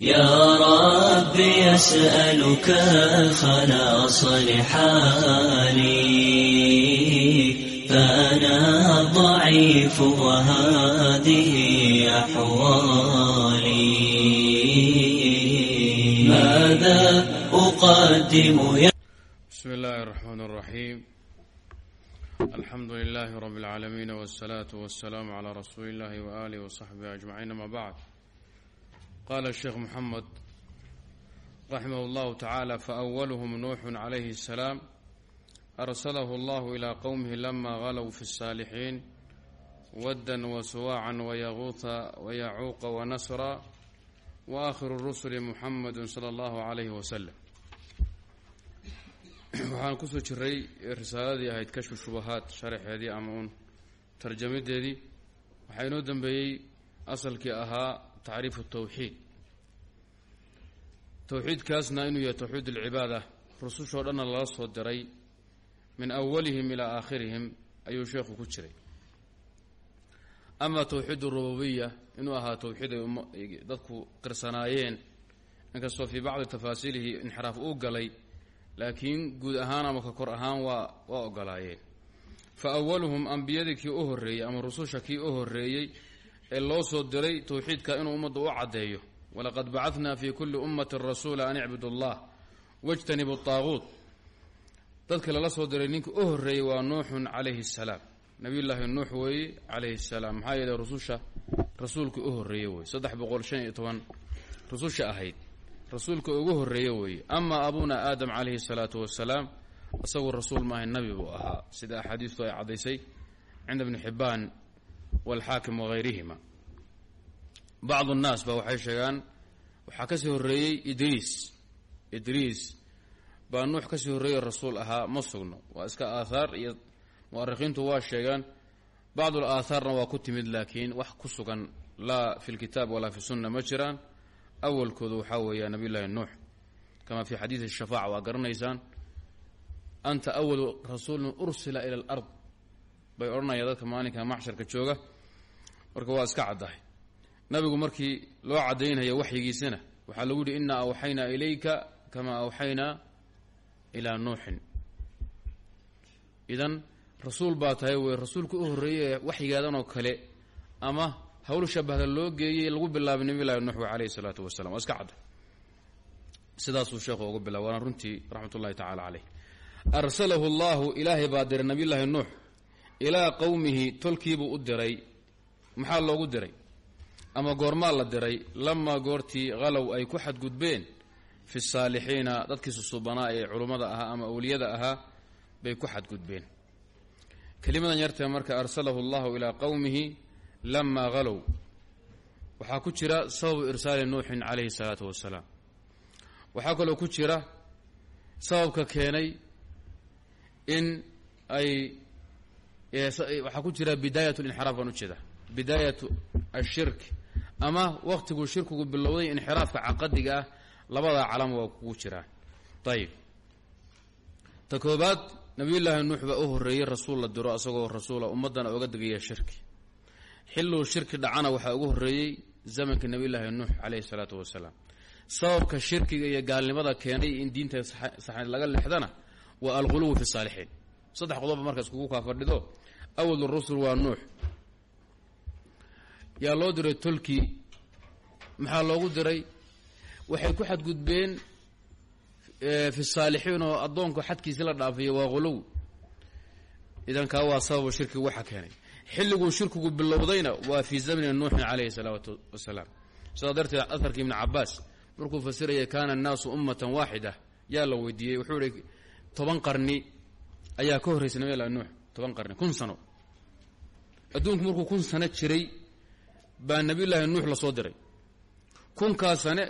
يا ربي يسألك خلاص لحالي فأنا الضعيف وهذه أحوالي ماذا أقدم يا بسم الله الرحمن الرحيم الحمد لله رب العالمين والصلاة والسلام على رسول الله وآله وصحبه أجمعين ما بعد قال الشيخ محمد رحمه الله تعالى فأولهم نوح عليه السلام أرسله الله إلى قومه لما غلوا في الصالحين ودا وسواعا ويغوث ويعوق ونسرا وآخر الرسل محمد صلى الله عليه وسلم waxaan kusoo jiray risaaladii ahayd kashfu shubahaat sharaxeedii ama uun tarjamadeedii waxaa inoo dambeeyey asalkii ahaa tacriifu tawxiid. Towxiidkaasna inuu yahay towxiid alcibaada. Rusushoo dhanna lala soo diray min awalihim ilaa aakhirihim ayuu sheekhu ku jiray. Ama towxiid arububiya inuu ahaa towxiid ay dadku qirsanaayeen inkastoo fii bacdi tafaasiilihi inxiraaf uu galay laakiin guud ahaan ama ka kor ahaan waa waa ogolaayeen fa awaluhum ambiyadii kii u horreeyey ama rususha kii u horreeyey ee loo soo diray towxiidka inuu ummadda u caddeeyo. Walaqad bacadnaa fii kulli ummatin rasuula an icbudu allah wajtanibu taaguut dadka lala soo diray ninka u horreeyey waa nuuxun calayhi salaam. Nabiyullaahi nuux weeye calayhi salaam. Maxaa yeeley rususha rasuulka u horreeye wey saddex boqol shan iyo toban rususha ahayd. Rasuulka ugu horreeye weeye. Ama abuna aadam calayhi salaatu wasalaam isagu rasuul maaha nabi buu ahaa. Sida axaadiistu ay caddaysay cinda bni xibbaan walxaakim wahayrihima bacdu nnaas ba waxay sheegaan waxaa ka sii horreeyey idriis idriis baa nuux ka sii horreeyey rasuul ahaa ma sugno waa iska aathaar iyo mu'arikhiintu waa sheegaan bacdu aathaarna waa ku timid laakiin wax ku sugan laa fi lkitaab walaa fi sunna ma jiraan awalkoodu waxaa weeya nabiy llaahi nuux kama fi xadiidi shafaaca waa garanaysaan anta awalu rasuulin ursila ila alard bay odhanayaan dadka maalinka maxsharka jooga. Marka waa iska caddahay. Nabigu markii loo caddaynaya waxyigiisana waxaa lagu yihi inaa awxaynaa ilayka kama awxaynaa ilaa nuuxin. Idan rasuul baa tahay wey rasuulka u horreeye waxyigaadanoo kale ama hawl shabahda loo geeyey lagu bilaabay nabiy llahi nuux calayhi salaatu wasalam waa iska cadda. Sidaasuu sheekhu ugu bilaba waana runtii raxmat ullahi tacala caleyh arsalahu allahu ilaahay baa diray nabiyullaahi nuux ilaa qowmihi tolkiibuu u diray maxaa loogu diray? Ama goormaa la diray lamaa goortii halow ay ku xadgudbeen fi saalixiina dadkii susubanaa ee culummada ahaa ama awliyada ahaa bay ku xadgudbeen. Kelimadan yartee marka arsalahu allahu ilaa qowmihi lamaa halow waxaa ku jira sababu irsaali nuuxin calayhi salaatu wasalaam waxaa kaloo ku jira sababka keenay in ay waxaa ku jira bidaayat linxiraaf baan ujeeda bidaayatu ashirk. Ama waqtiguu shirkigu bilowday inxiraafka caqadiga ah labadaa calama waa kugu jiraan ayib ta koobaad nabiyullaahi nuux baa u horreeyey rasuul la diro isagoo rasuula ummaddana oga degaya shirki. Xilluu shirki dhacana waxaa ugu horreeyey zamanka nabiyullaahi nuux calayhi salaatu wasalaam. Sababka shirkiga iyo gaalnimada keenay in diinta saxneed laga lexdana waa alghuluwi fi saalixiin saddex qodoba marka iskugu kaa fadhido awal rusul waa nuux. Yaa loo diray tolki? Maxaa loogu diray? Waxay ku xadgudbeen fi saalixiin oo addoonku xadkiisi la dhaafayo waa huluw idan kaa waa sababu shirkiga waxa keenay. Xilliguu shirkigu bilowdayna waa fii zamni nuuxin calayhi salaatu wasalaam sidaa darteed aharka ibni cabaas markuu fasiraya kaana annaasu ummatan waaxida yaa la weydiiyey. Wuxuu ihi toban qarni ayaa ka horraysay nabi llahi nuux toban qarni kun sano. Adduunku markuu kun sano jiray baa nabiyullaahi nuux la soo diray. Kunkaa sane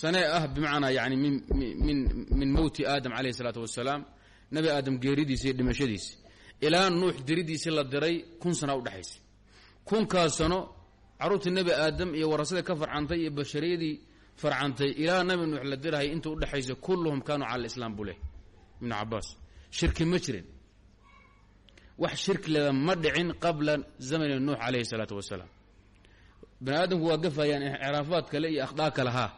sanee ah bimacnaa yani min min min mowti aadam calayhi salaatu wasalaam nebi aadam geeridiisi iyo dhimashadiisi ilaa nuux diridiisii la diray kun sana udhexaysay kunkaa sano carruurtii nebi aadam iyo warasadii ka farcantay iyo bashariyadii farcantay ilaa nabi nuux la dirahay inta udhexaysa kulluhum kaanuu cala alislaam buu leh ibnu cabaas shirki ma jirin. Wax shirki leda ma dhicin qabla zamani nuux calayhi salaatu wasalaam. Bani aadamku waa gafayaan inxiraafaad kale iyo akhdaa kale haa.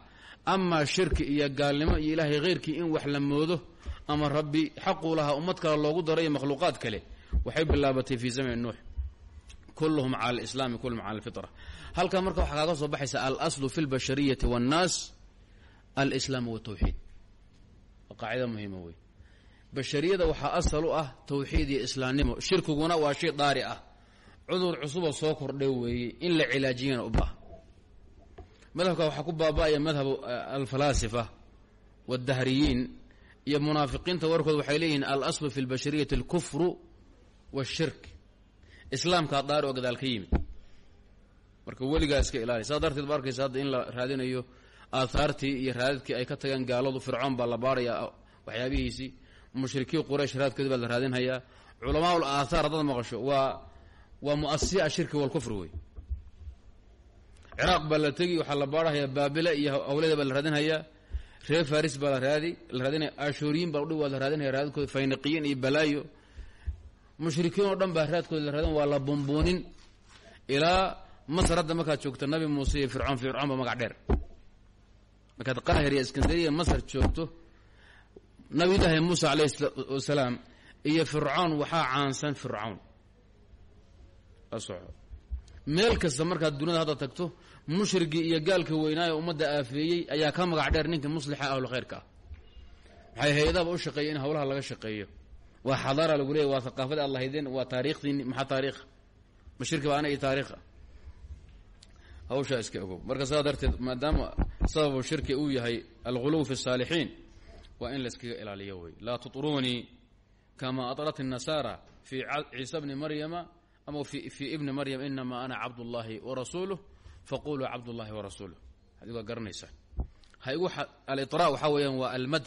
Amaa shirki iyo gaalnimo iyo ilaahay khayrkii in wax la moodo ama rabbi xaquu lahaa ummad kale loogu daro iyo makhluuqaad kale waxay bilaabatay fii zamani nuux. Kulluhum cala alislaami kulluhum cala alfitra. Halkaa marka waxaa kaaga soo baxaysa alaslu fi lbashariyati waannaas alislaam watawxiid qaacida muhiima wey bashariyada waxaa asal u ah tawxiid iyo islaamnimo. Shirkiguna waa shay daari ah. Cudur cusuboo soo kordhay weeye in la cilaajiyana u baaha madhabka waxaa ku baaba'aya madhabu alfalaasifa waاdahriyiin iyo munaafiqiinta warkood waxay leeyihiin alaslu fi lbashariyati alkufru wاshirk islaamkaa daari oo gadaal ka yimid. Marka weligaa iska ilaali. Saa darteed ba arkaysa hadda in la raadinayo aahaartii iyo raadadkii ay ka tageen gaaladu fircoon baa la baarayaa waxyaabihiisii mushrikiin quraysh raadkoodi baa la raadinhayaa culamaa ul aathaar haddaad maqasho waa waa muasisia ashirki walkufri wey ciraaq baa la tegi waxaa la baarhayaa baabila iyo hawlada baa la raadinhayaa reer faris baa la raadi la raadinaya ashuriyin baa udhi waa la raadinaya raadadkooda fayniqiyiin iyo balaayo. Mushrikiin oo dhan baa raadkooda la raadin waa la bumbuunin ilaa masar hadda markaad joogto nabi muuse iyo fircoon fircoon baa magac dheer. Markaad qaahir iyo iskandariya masar joogto nabiyullaahi muuse calayhi wasalaam iyo fircoon waxaa caansan soco meel kasta markaad duniyada hadda tagto mushrigii iyo gaalka weynaayo ummadda aafeeyey ayaa ka magac dheer ninka muslixa ahlu khayrka. Ah waxay hay'adaba u shaqeeya in hawlaha laga shaqeeyo? Waa xadaara lagu leeyay waa thaqaafada ad lahaydeen waa taariikhdiini maxaa taariikha ma shirki ba ana iyo taariikha hawshaa iska ogow. Marka saa darteed maadaama sababu shirki uu yahay alguluw fi الsaalixiin waa in la iskaga ilaaliyo wey laa tuطruunii kama aطrat الnasaara fi ciisa bni maryama ama fi ibni maryam inama ana cabd اllahi warasuuluh faquluu cabd اllahi warasuuluh adigoo garanaysaa ha igu alira waxaa weeyaan waa almadx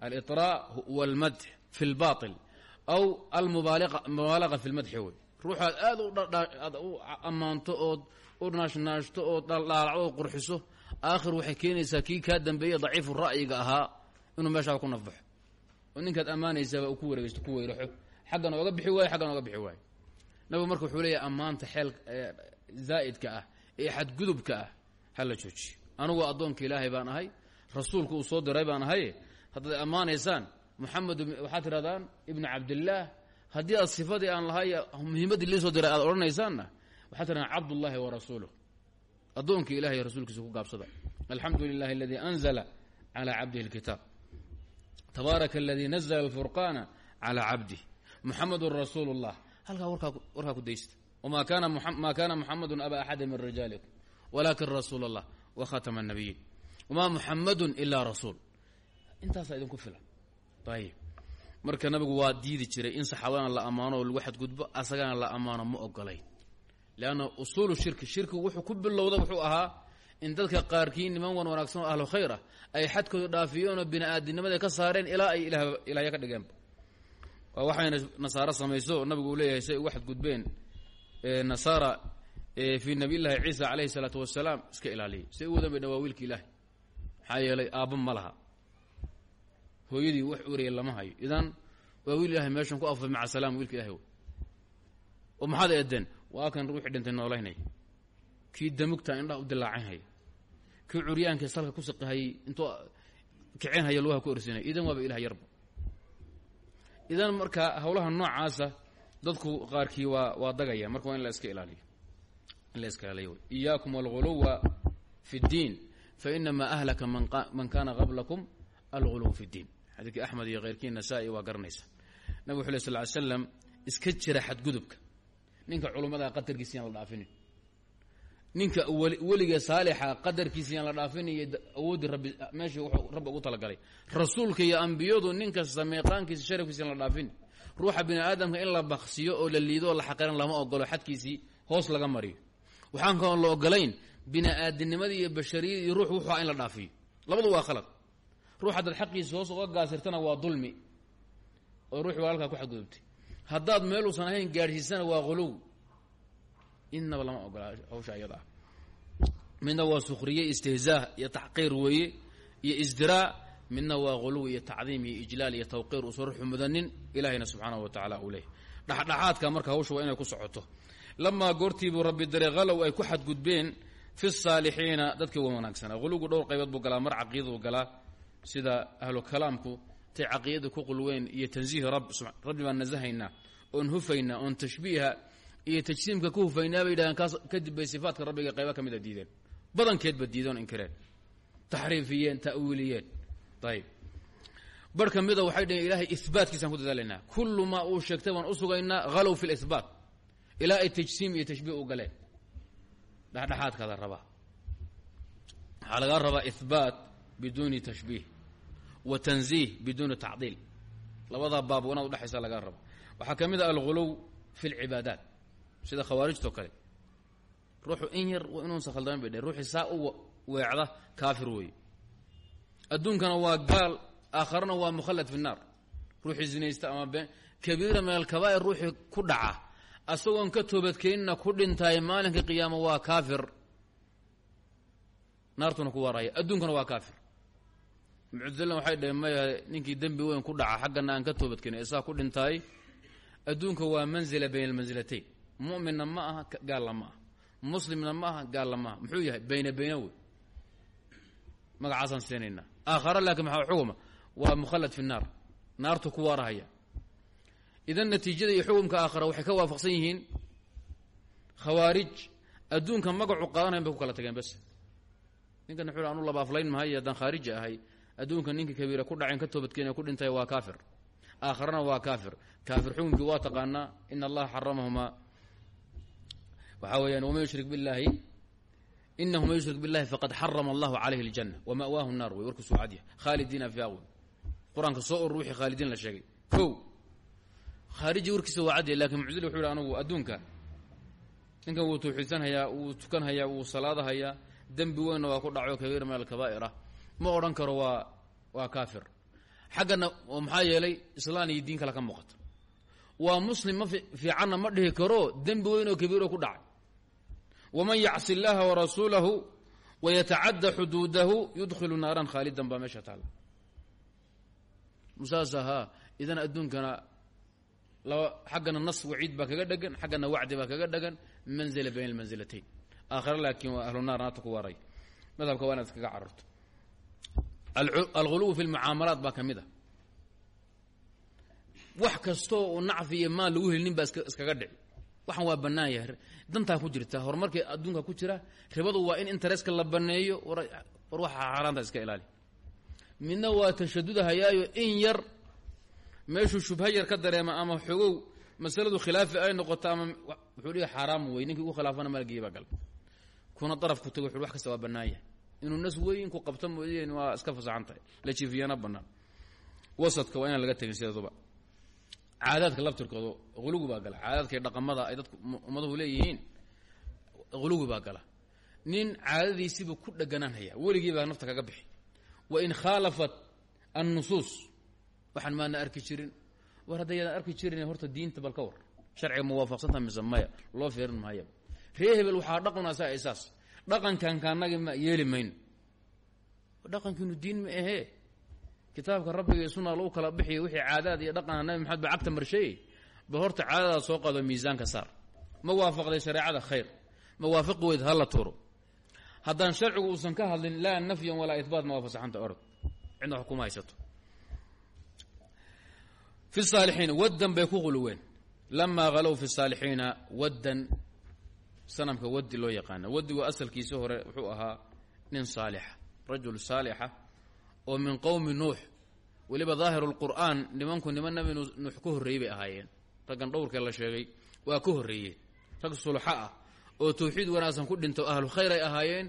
alira huwa almadx fi اlbaطil aw almubaalaga fi اlmadxi wey ruuxaad aad u ammaanto ood u naashnaashto ood dhaldhaalacdo ood qurxiso aakhir waxay keenaysaa kii kaa dambeeye daciifu ra'yiga ahaa inuu meeshaaba ku nafbaxo oo ninkaad ammaanaysaaba uu ku wareegeysto ku weyraxo. Xaggan ooga bixi waayo xaggan ooga bixi waayo nabigu marka wuxuu leeyahay ammaanta xeel zaa'idka ah ee xadgudubka ah ha la joojiyo. Anugu addoonka ilaahay baan ahay rasuulku uu soo diray baan ahay haddaad ammaanaysaan moxamed waxaad tidhahdaan ibnu cabdillaah haddii aad sifadii aan lahay muhiimaddii liisoo diray aad odhanaysaanna waxaad tidhahdaan cabdullaahi wa rasuuluh addoonka ilahay rasuulkiisa ku gaabsada alxamdu lilahi aladii anzla calى cabdihi اlkitaab tabaaraka aladii nazla alfurqaana calى cabdih muxamedun rasuulu اllah halkaa warkaa warkaa ku daysta wma kana ma kana muxamadu aba axadi min rijaalikum walakin rasuul اllah wakhatama الnabiyiin wma muxamadu ila rasuul intaasaa idinku filan ayib marka nabigu waa diidi jiray in saxaabadana la ammaano oo lagu xadgudbo asagana la ammaano ma ogolayn leanna usuulu shirki shirkigu wuxuu ku bilowda wuxuu ahaa in dadka qaarkii niman wan wanaagsan oo ahlu khayr ah ay xadkooda dhaafiyeenoo bini aadinimada ka saareen ilaa ay ilaahya ka dhigeenba waa waxayna nasaaro samayso nabigu uu leeyahay say uga xadgudbeen nasaara fii nabiy llaahi ciisa calayhi salaatu wasalaam iska ilaaliyay say u wadan bay dhawaa wiilka ilaahay maxaa yeelay aabba ma laha hooyadii wax uraya lama hayo idan waa wiil ilahay meeshan ku afay maca salaam wiilka ilahay oo maxaad eedeen waa kan ruuxii dhintay noolaynaya kii damugta indhaha u dilaacanhaya kii curyaanka salka ku siqahayay intuu kicinhaya lugaha ku orsinaya idan waaba ilah yarba idan marka hawlaha noocaasa dadku qaarkii waa waa dagaya. Marka waa in la iska ilaaliyo. In la iska ilaaliyo. Iyaakum alghuluwa fi اddiin fainama ahlaka man kana qablakum alguluw fi اddiin xadiidkii axmed iyo keyrkii nasaa-i waa garanaysa. Nabig wuxu ley sal iska jira xadgudubka ninka culummada qadarkiisa la dhaafinin. Ninka weliga saalixa qadarkiisa yaan la dhaafinin iyo awooddii rabbi meeshii wuxuu rabbi ugu talagalay. Rasuulka iyo ambiyadu ninka sameeqaankiisa sharafkiisa la dhaafinin ruuxa bini aadamka in la baksiyo oo la liido la xaqiran lama ogolo xadkiisii hoos laga mariyo. Waxaan kaoon la ogolayn bini aadinimadii iyo bashariyadii iyo ruux wuxua in la dhaafiyo. Labadu waa khalad. Ruux haddaad xaqiisa hoos uga gaasirtana waa dulmi. Oo ruuxi waa halkaa ku xadgudubtay haddaad meel uusan ahayn gaadhsiisana waa huluw innaba lama ogola hawsha ayada. Ah midna waa sukhriye istihzaah iyo taxqiir weeye iyo isdiraa midna waa huluw iyo tacdiim iyo ijlaal iyo tawqiir uusan ruuxu mudanin ilaahayna subxaanahu wa tacaala uu leeyahy dhexdhexaadka marka hawsha waa inay ku socoto. Lamaa goortiibuu rabbi dare halow ay ku xadgudbeen fi saalixiina dadkii wa wanaagsanaa qulugu dhowr qaybood buu galaa mar caqiidaduu galaa. Sida ahlu kalaamku tay caqiidada ku qulweyn iyo tansiihi rab rabbi baan nasahaynaa oon hufaynaa oon tashbiiha iyo tajsiimka ku hufaynaa bay yidhahdeen kaas kadib bay sifaatka rabbiga qayba ka mida diideen badankeedba diidoon inkireen taxriifiyeen ta'wiiliyeen ayib bar ka mida waxay dhaheen ilahay ihbaatkiisaan ku dadaalaynaa kullu maa uu sheegtay baan u sugaynaa halow fi lihbaat ilaa ay tajsiim iyo tashbiih u galeen dhexdhexaadkaada rabaa lagaa rabaa ihbaat biduuni tashbiih wa tanziih biduuni tacdiil labadaa baab inaad udhexaysa lagaa raba waxaa ka mid a alguluw fi lcibaadaat sida khawaarijtoo kale ruuxu in yar inuusan khaldaman bay dheen saa u weecda kaafir weeye adduunkana waa gaal aakharana waa mukhallad fi naar ruuxii zinaysta ama been kabiira min alkabaa'ir ruuxii ku dhaca asagoon ka toobadkeenina ku dhintaay maalinka qiyaama waa kaafir naartuna ku waaraya adduunkana waa kaafir muctadilan waxay dhaheen maya ninkii dembi weyn ku dhaca xaggana aan ka toobadkeenin isaa ku dhintaay adduunka waa manzila bayna almansilatayn mu'minna ma aha gaalla ma aha. Muslimna ma aha gaalla ma aha. Muxuu yahay bayna bayna wey magacaasaan siinaynaa. Aakhara laakiin maxaa xuguma waa mukhallad fi naar. Naartu ku waarahaya. Idan natiijada iyo xukumka aakhara waxay ka waafaqsan yihiin khawaarij. Adduunka magacu qaadanayn bay ku kala tageen bas ninkan anu laba aflayn mahay haddaan khaariji ahay adduunka ninkii kabiira ku dhaceen ka toobadkeen ku dhintay waa kaafir. Aakharana waa kaafir. Kaafir xukunkii waa taqaanaa. In allaha xaramahumaa waxaa weyaan wama yushrik billaahi? Inahu man yushrik billahi faqad xarama allahu caleyhi اljanna wama'waahu naar wey warku suucadya khaalidiina fiiha wey qur'aanka soo urur wixii khaalidiin la sheegay. Ko khaariji warkiisa waa cadde laakiin mucdil wuxuu yihi anugu adduunkan ninkan wuu tawxiidsanhayaa wuu tukanhayaa wuu salaadahayaa dembi weynna waa ku dhaco kabiir min alkabaa'ir ma odhan karo waa waa kaafir. Xaggana maxaa yeelay islaan iyo diin kale ka muuqata. Waa muslim ma fiicanna ma dhihi karo dembi weyn oo kabiiro ku dhacay. Waman yacsi اllaha warasuulahu wayatacadda xuduudahu yudkhilu naaran khaalidan baa meesha taala. Musaas ahaa idan adduunkana laba xaggana nas waciid baa kaga dhegan xaggana wacdi baa kaga dhegan manzila bayna almanzilatayn. Aakhare laakiin waa ahlu naar naarta ku waaray madhabka waa inaad iskaga cararto alguluw fi lmucaamalaat baa ka a wax kastoo uu nacfi iyo maal lagu helinin baa iskaga dhici. Waxaan waa bannaan yahay. Dantaa ku jirta horumarkii adduunka ku jira ribadu waa in intereska la banneeyo war waxa xaaraanta iska ilaali. Midna waa tashadudahayaayo in yar meeshuu shubha yar ka dareema ama xogow masaladu khilaafi ay noqoto ama wuxuu dhihi xaaraam wey ninkii ugu khilaafana malgii baa gal. Kuna daraf ku tago wax kasta waa bannaan inuu nas weyn ku qabto mooyeen waa iska fasaxan tahay la jiifiyana bannaan. Wasadka waa inaan laga tegin sideeduba. Caadaadka laftirkooda hulugi baa gala. Caadaadka dhaqamada ay dadku ummaduhu leeyihiin hulugi baa gala. Nin caadadiisiibuu ku dheganaanhaya weligii baa nafta kaga bixi. Wa in khaalafat annusuus waxaan maana arki jirin. War haddayadaan arki jirin horta diinta bal ka war. Sharciga muwaafaqsanta mise maya loo fiirin mahayaba ree hebel waxaa dhaqan asaa isaas dhaqankan kaanagi ma yeeli mayno dhaqankiinu diin ma ahee kitaabka rabbiga iyo sunaa lagu kala bixiyo wixii caadaad iyo dhaqana nabi maxamed ba cagta marsheeyey ba horta caadadaad soo qaado miisaanka saar. Ma waafaqday shareecada khayr. Ma waafaqi weyd hala tuuro. Haddaan sharcigu uusan ka hadlin laa nafyan walaa ihbaat ma waa fasaxanta orod. Cidna fi saalixiina waddan bay ku quluween lamaa halow fi saalixiina waddan sanamka waddi loo yaqaana waddigu asalkiisi hore wuxuu ahaa nin saalixa rajul saalixa oo min qowmi nuux. Weliba daahiru lqur'aan nimanku niman nabi nuux ka horreeyey bay ahaayeen. Raggan dhowrkee la sheegay waa ka horreeyeen rag sulxa ah oo tawxiid wanaagsan ku dhinto ahlu khayr ay ahaayeen.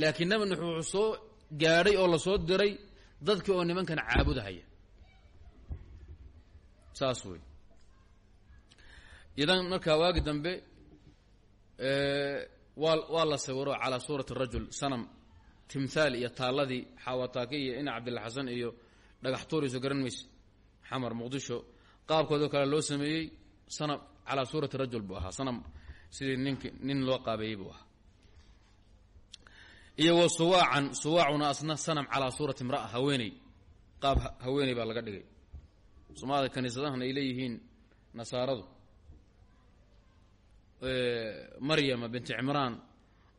Laakiin nabi nuux wuxuu soo gaadhay oo la soo diray dadkii oo nimankan caabudahaya. Saas wey idan markaa waagi dambe waa la sawiro calaa suurati rajul sanam timhaal iyo taalladii xaawataaki iyo ina cabdilla xasan iyo dhagax tuuriso garan mayse xamar muqdisho. Qaabkoodoo kale loo sameeyey sanam calaa suurati rajul buu ahaa. Sanam sidii nink nin loo qaabeeyey buu ahaa. Iyo wa suwaacan asna sanam calaa suurati imra'a haweeney. Qaab haweeney baa laga dhigay. Soomaalida kaniisadahan ay leeyihiin nasaaradu maryama binti cimraan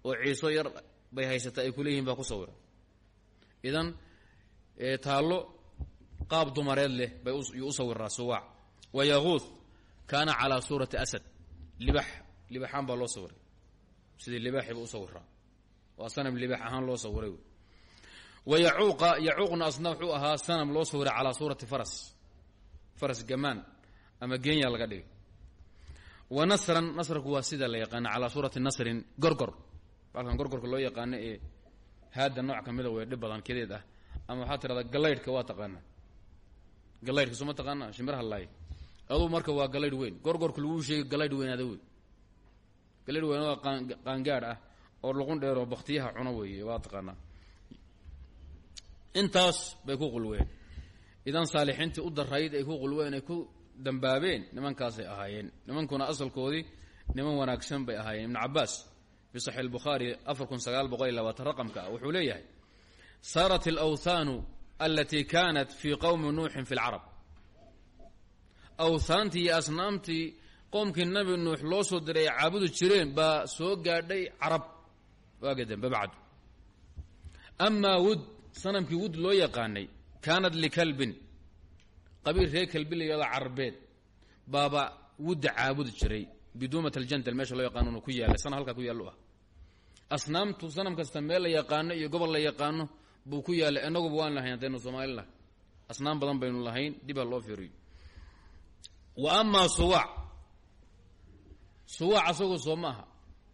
oo ciiso yar bay haysata ay kuleeyihiin baa ku sawiran idan taallo qaab dumareed leh bay yuu u sawiraa suwaac. Wa yaquud kaana calaa suurati asad. Libax libaxaan baa loo sawiray sidii libaaxii ba u sawiraa waa sanam libax ahaan loo sawiray. Wa yacuuqa yacuuqna asna wuxuu ahaa sanam loo sawiray calaa suurati faras. Faras gamaan ama geenya laga dhigay wa nasran nasrku waa sida la yaqaana calaa suurati nasrin gorgor. Balkan gorgorka loo yaqaano ee haadda nooc ka mida wey dhib badan kedeed ah. Ama waxaa tirahdaa galaydhka waa taqaanaa. Galaydhka soo ma taqaana shimbiraha laay marka waa galaydh weyn. Gorgorka laguu sheegay galaydh weynaada wey galaydh weyn waa qaangaadh ah oo luqun dheer oo baktiyaha cuno weeye waa taqaanaa. Intaas bay ku qulween. Idan saalixiintii u darayd ay ku qulween ay ku dambaabeen nimankaasay ahaayeen. Nimankuna asalkoodii niman wanaagsan bay ahaayeen. Ibnu cabaas fi iyo labaatan raqamka ah wuxuu leeyahay saarat alawthaanu alatii kaanat fii qowmi nuuxin fi lcarab awthaantii iyo asnaamtii qoomkii nabi nuux loo soo diray ay caabudi jireen baa soo gaadhay carab. Waaga dambe bacdu. Amaa wud sanamkii wud loo yaqaanay kaanat likalbin qabiil reer kalbi la yahado carbeed. Baaba wudda caabudi jiray. Biduumat aljandal meesha loo yaqaano ku yaallay sana halkaa ku yaallo ah. Asnaamtu sanam kasta meel la yaqaano iyo gobol la yaqaano buu ku yaallay inaguba waan lahayn haddaynu soomaali lahay asnaam badan baynu lahayn. Dib loo fiiriyo. Wa amaa suwaac. Suwaac asagoo soo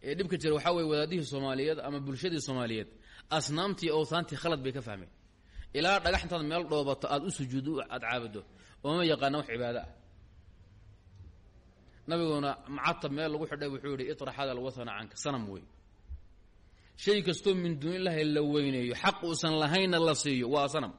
ee dhibka jira waxaa weye wadaadihii soomaaliyeed ama bulshadii soomaaliyeed. Asnaamtii owthaantii khalad bay ka fahmeen. Ilaa dhagax intaad meel dhoobato aada u sujuuddo aada caabudo ooma yaqaana wax cibaado ah. Nabiguna macatab meel lagu xidhay wuxuu yihi iطrax hada alwathana canka sanam wey shay kastoo min duuni illahi la weyneeyo xaq uusan lahaynna la siiyo waa sanam.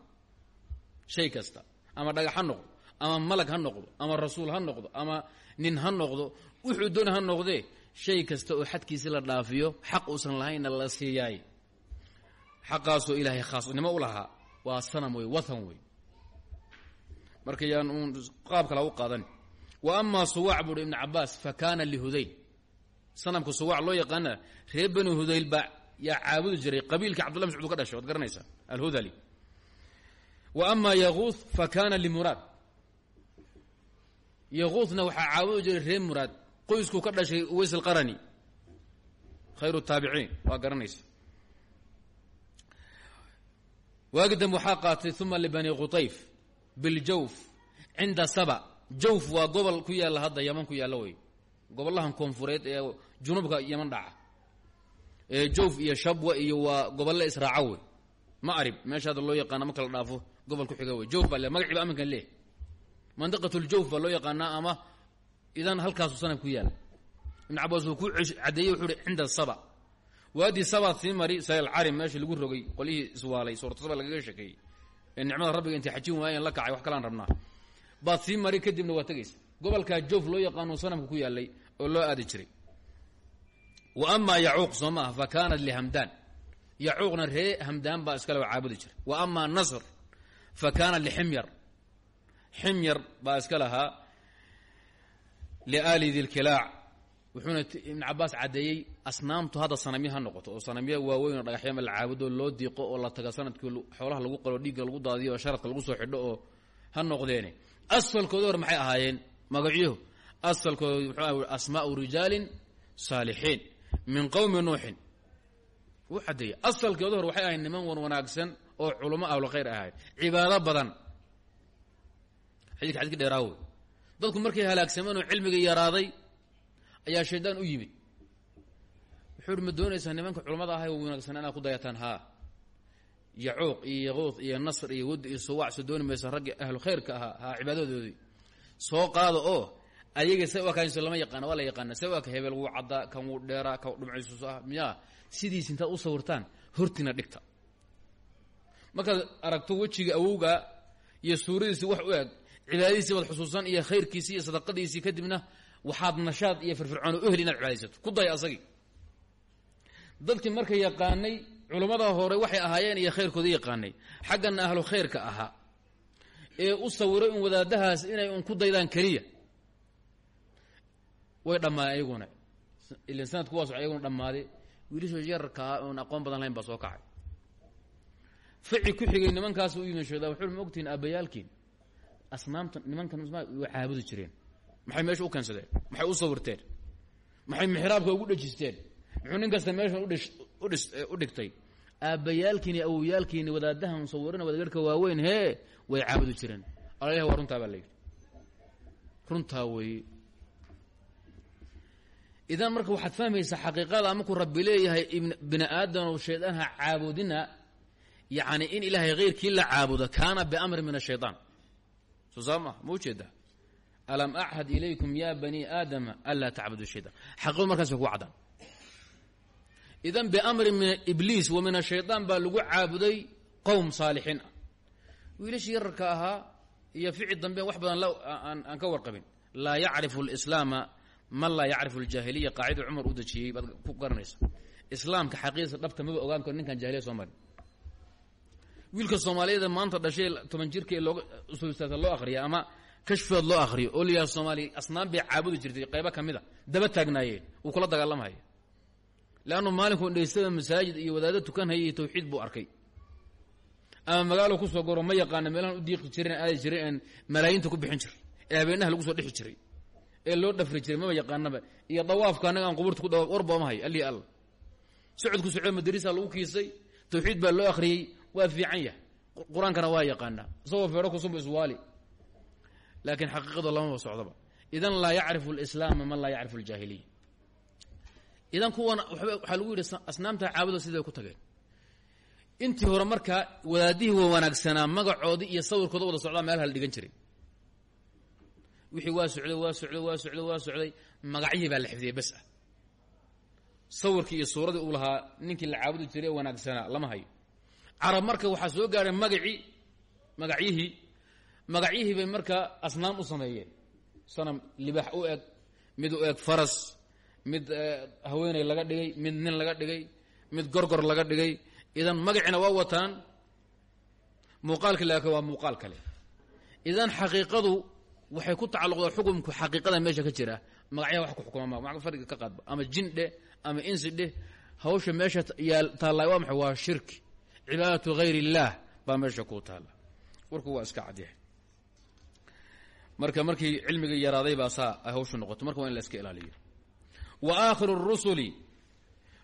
Shay kasta ama dhagax ha noqdo ama malag ha noqdo ama rasuul ha noqdo ama nin ha noqdo wuxuu doona ha noqdee shay kasta oo xadkiisi la dhaafiyo xaq uusan lahaynna la siiyaay xaqaasoo ilaahay khaasnimo u lahaa waa sanam wey wathan wey marka yaan uun qaab kala u qaadan. Wa amaa suwaac buuhi ibnu cabaas fa kaana lihudayl sanamka suwaac loo yaqaana reer bani hudayl baa yaa caabudi jiray. Qabiilka cabdullah mascuud ka dhashay waad garanaysaa alhudali. Wa amaa yaquuth fa kaana limuraad yaquuthna waxaa caabudi jiray reer muraad. Qoyskuu ka dhashay uways alqarani. Khayru taabiciin waa garanaysa waagi dambe waxaa qaatay uma qutayf biljawf cinda saba. Jawf waa gobol ku yaalla hadda yaman ku yaalla wey. Gobollahan koonfureed ee junubka yaman dhaca ee jawf iyo shabwa iyo waa gobolle israaco wey. Maarib meesha hadda loo yaqaana marka la dhaafo gobol ku xiga wey. Jawf baa le magaciiba aminkan leeh mandiqatuljawf baa loo yaqaanaa ama idan halkaasu sanam ku yaalla. Ibn cabaas uu ku caddeeyey wuxuu uhi cinda saba. Waadii sabaad sii mari sayalcarim meesha lagu rogay qolyihii iswaalay suurta saba lagaga shekeeyey nicmada rabbiga intay xajin waayeen la kacay wax kalaan rabnaa. Baad sii mari kadibna waa tegaysa gobolkaa joof loo yaqaano sanamka ku yaallay oo loo aadi jiray. Wa amaa yacuuq soo ma ah fa kaanat lihamdaan yacuuqna ree hamdaan baa iskale oo caabudi jiray. Wa amaa nasr fa kaanat liximyar ximyar. Baa iska lahaa liaali dilkilaac wuxuuna ibn cabaas caddeeyey asnaamtu hadda sanamyo ha noqoto oo sanamyo waaweyn oo dhagaxyama la caabudo loo diiqo oo la taga sannadkii xoolaha lagu qalo dhiigga lagu daadiyo oo sharadka lagu soo xidho oo ha noqdeene asalkooda hor maxay ahaayeen? Magacyuhu asalkooda muxuu asmaau rijaalin saalixiin min qowmi nuuxin. Wuu caddeeyey asalkooda hor waxay ahayen niman wan wanaagsan oo culamo ahlu khayr ahayd cibaado badan. Xadidka xadidka dheeraawe. Dadku markay halaagsameen oo cilmigii yaraaday ayaa shaydaan u yimid. Wuxuu uhi ma doonaysaa nimanka culamada ahay wanaagsan inaad ku dayataan haa. Yacuuq iyo yaquud iyo nasr iyo wad iyo suwaac soo dooni maysa raggi ahlu khayrka ahaa haa cibaadadoodii. Soo qaada oo ayaga se waa kaanso lama yaqaana waa la yaqaana se waa ka hebel wuu caddaa kan wuu dheeraa kan dhumciisus ah miyaa. Sidiis intaad u sawirtaan hortina dhigta. Markaad aragto wejiga awowga iyo suuradiisi wax u eg cibaadadiisii baad xusuusan iyo khayrkiisii iyo sadaqadiisii kadibna waxaad nashaad iyo firfircoon u heli inaad cibaadaysato ku day asagii dadkii marka yaqaanay culammada hore waxay ahaayeen iyo khayrkooda yaqaanay. Xaggana ahlu khayrka ahaa. Ee u sawiray un wadaadahaas inay un ku daydaan keliya. Way dhammaadeen ayaguna ilan sanadku waas ayaguna dhammaaday wiilashoo yararkaa oon aqoon badan lahayn baa soo kacay. Fici ku xigay nimankaas u yimi sheeda wuxuu ma ogtihiin aabbayaalkiin? Asnaamta nimankan way caabudi jireen maxay meesha u keensadeen? Maxay u sawirteen? Maxay mixraabka ugu dhejisteen muxuu nin kasta meeshan udhis u dhigtay? Aabbayaalkiini awowyaalkiini wadaadahan sawirana wadagarhka waaweyn hee way caabudi jireen. Alalh waa runtaa baa la runtaa weeye. Idan marka waxaad fahmaysaa xaqiiqada markuu rabbi leeyahay bini aadam shaydaan ha caabudina yacni in ilaahay keyrkii la caabudo kaana biamri min ashayطaan soo saa ma u jeedaa alam axad ilaykum ya bani aadama anlaa tacbudu shayطan xaqiiqadu markaas way ku caddaan idan biamri min ibliis wa min ashayطaan baa lagu caabuday qowm saalixiin ah wiilashii yararka ahaa iyo fici dambe wax badan aan ka warqabin laa yacrifu اlislaama man laa yacrifu اljaahiliya qaacida cumar u dejiyey baad ku garanaysa islaamka xaqiiqdiisa dhabta maba ogaan karo ninkan jahiliya soo marin wiilka soomaaliyeed maanta dhashay toban jirka ee looga usulstaasa loo akhriya ama kashfood loo akhriyo. Oo layaha soomaaliya asnaan bay caabudi jirtay qaybo ka mid a daba taagnaayeen. Wuu kula dagaalamahaya leannu maalinkuu dheystada masaajid iyo wadaado tukanhaya iyo tawxiid buu arkay. Ama magaalo ku soo goro ma yaqaana meelahan u diiqi jiren aadi jiray malaayinta ku bixin jiray ee habeenaha lagu soo dhexi jiray. Ee loo dhafri jiray maba yaqaanaba iyo dawaafka annaga aan ku dawaaf warboomahaya allii alla socodku socdo lagu kiisay tawxiid baa loo akhriyey waa fiican yahay. Qur'aankana waa yaqaanaa. Isagoo feero kusunba iswaali laakiin xaqiiqadu lamaba socdoba. Idan laa yacrifu alislaama man laa yacrifu aljaahiliya. Idan kuwan waxaa lagu yidhi asnaamta caabuda siday ku tageen. Intii hore markaa wadaadihii wa wanaagsanaa magacoodii iyo sawirkooda wada socdaa meelaha la dhigan jiray wixii waa socday waa socday waa socday waa socday magacyihii baa la xifdiyey bas ah. Sawirkii iyo suuradii uu lahaa ninkii la caabudi jiray ee wanaagsanaa lama hayo. Carab marka waxaa soo gaadhay magacii magacyihii magacyihii bay markaa asnaam u sameeyeen. Sanam libax u eg mid u eg faras mid haweeney laga dhigay mid nin laga dhigay mid gorgor laga dhigay. Idan magacina waa wataan muuqaalka laakiin waa muuqaal kale. Idan xaqiiqadu waxay ku tacalluqdaa xukumku xaqiiqada meesha ka jira magacyaha wax ku xukuma ma fariga ka qaadba ama jin dheh ama insi dheh hawsha meesha yaa taallaa waa maxay? Waa shirki cibaadatu hayr illaah baa meesha ku taalla. Warku waa iska cadyahay marka markii cilmigii yaraaday baa saa ay hawshu noqoto. Marka waa in la iska ilaaliyo. Wa aakhiru rusuli.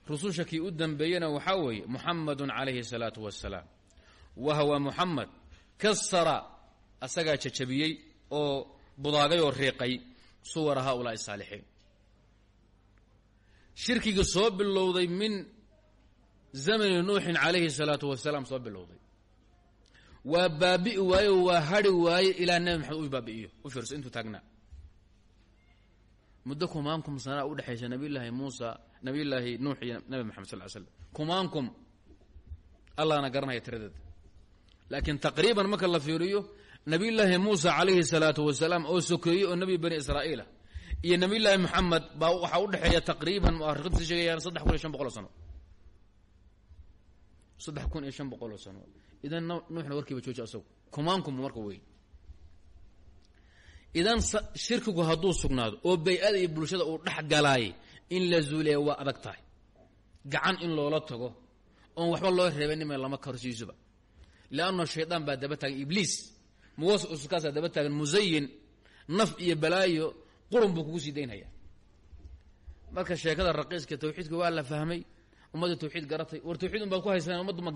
Rususha kii u dambeeyena waxaa weeye muxamadun calayhi salaatu wassalaam wa huwa muxamed kasara asagaa jajabiyey oo budaagay oo riiqay suwara haaulaai saalixiin. Shirkigii soo bilowday min zamani nuuxin calayhi salaatu wasalaam soo bilowday waa baabi'i waaye waa hadhi waaye ilaa nebi maxamed u baabi'iyo u fiirso intuu taagnaa muddo kumaankum sanaa udhexaysa nabiyllaahi muusa nabiyllaahi nuux iyo nabi maxamed sal l slam kumaankum allahna garanaya tiradeeda laakiin taqriiban marka la fiiriyo nabiyllaahi muusa calayhi salaatu wasalaam oo sokeeyey oo nebi bani israa'iilah iyo nabiyllaahi moxamed baa waxaa udhexeeya taqriiban muarikiintu sheegayaan saddex kun iyo shan boqol oo sano. Saddex kun iyo shan boqol oo sano idan nuuxna warkiiba jooji asagu. Kumaankum marka wey idan shirkigu hadduu sugnaado oo bay-ada iyo bulshada uu dhex galaay in la zuuliya waa adag tahay. Gacan in loola tago oon waxba loo reebanima lama karsiisuba leanno shaydaan baa daba taagan ibliis. Muwaskaasaa daba taagan musayin. Naf iyo balaayo qurun buu kugu sii daynhayaa marka sheekada raqiiska tawxiidka waa la fahmay ummadda tawxiid garatay. War tawxiid un baad ku haysaan ummaddu ma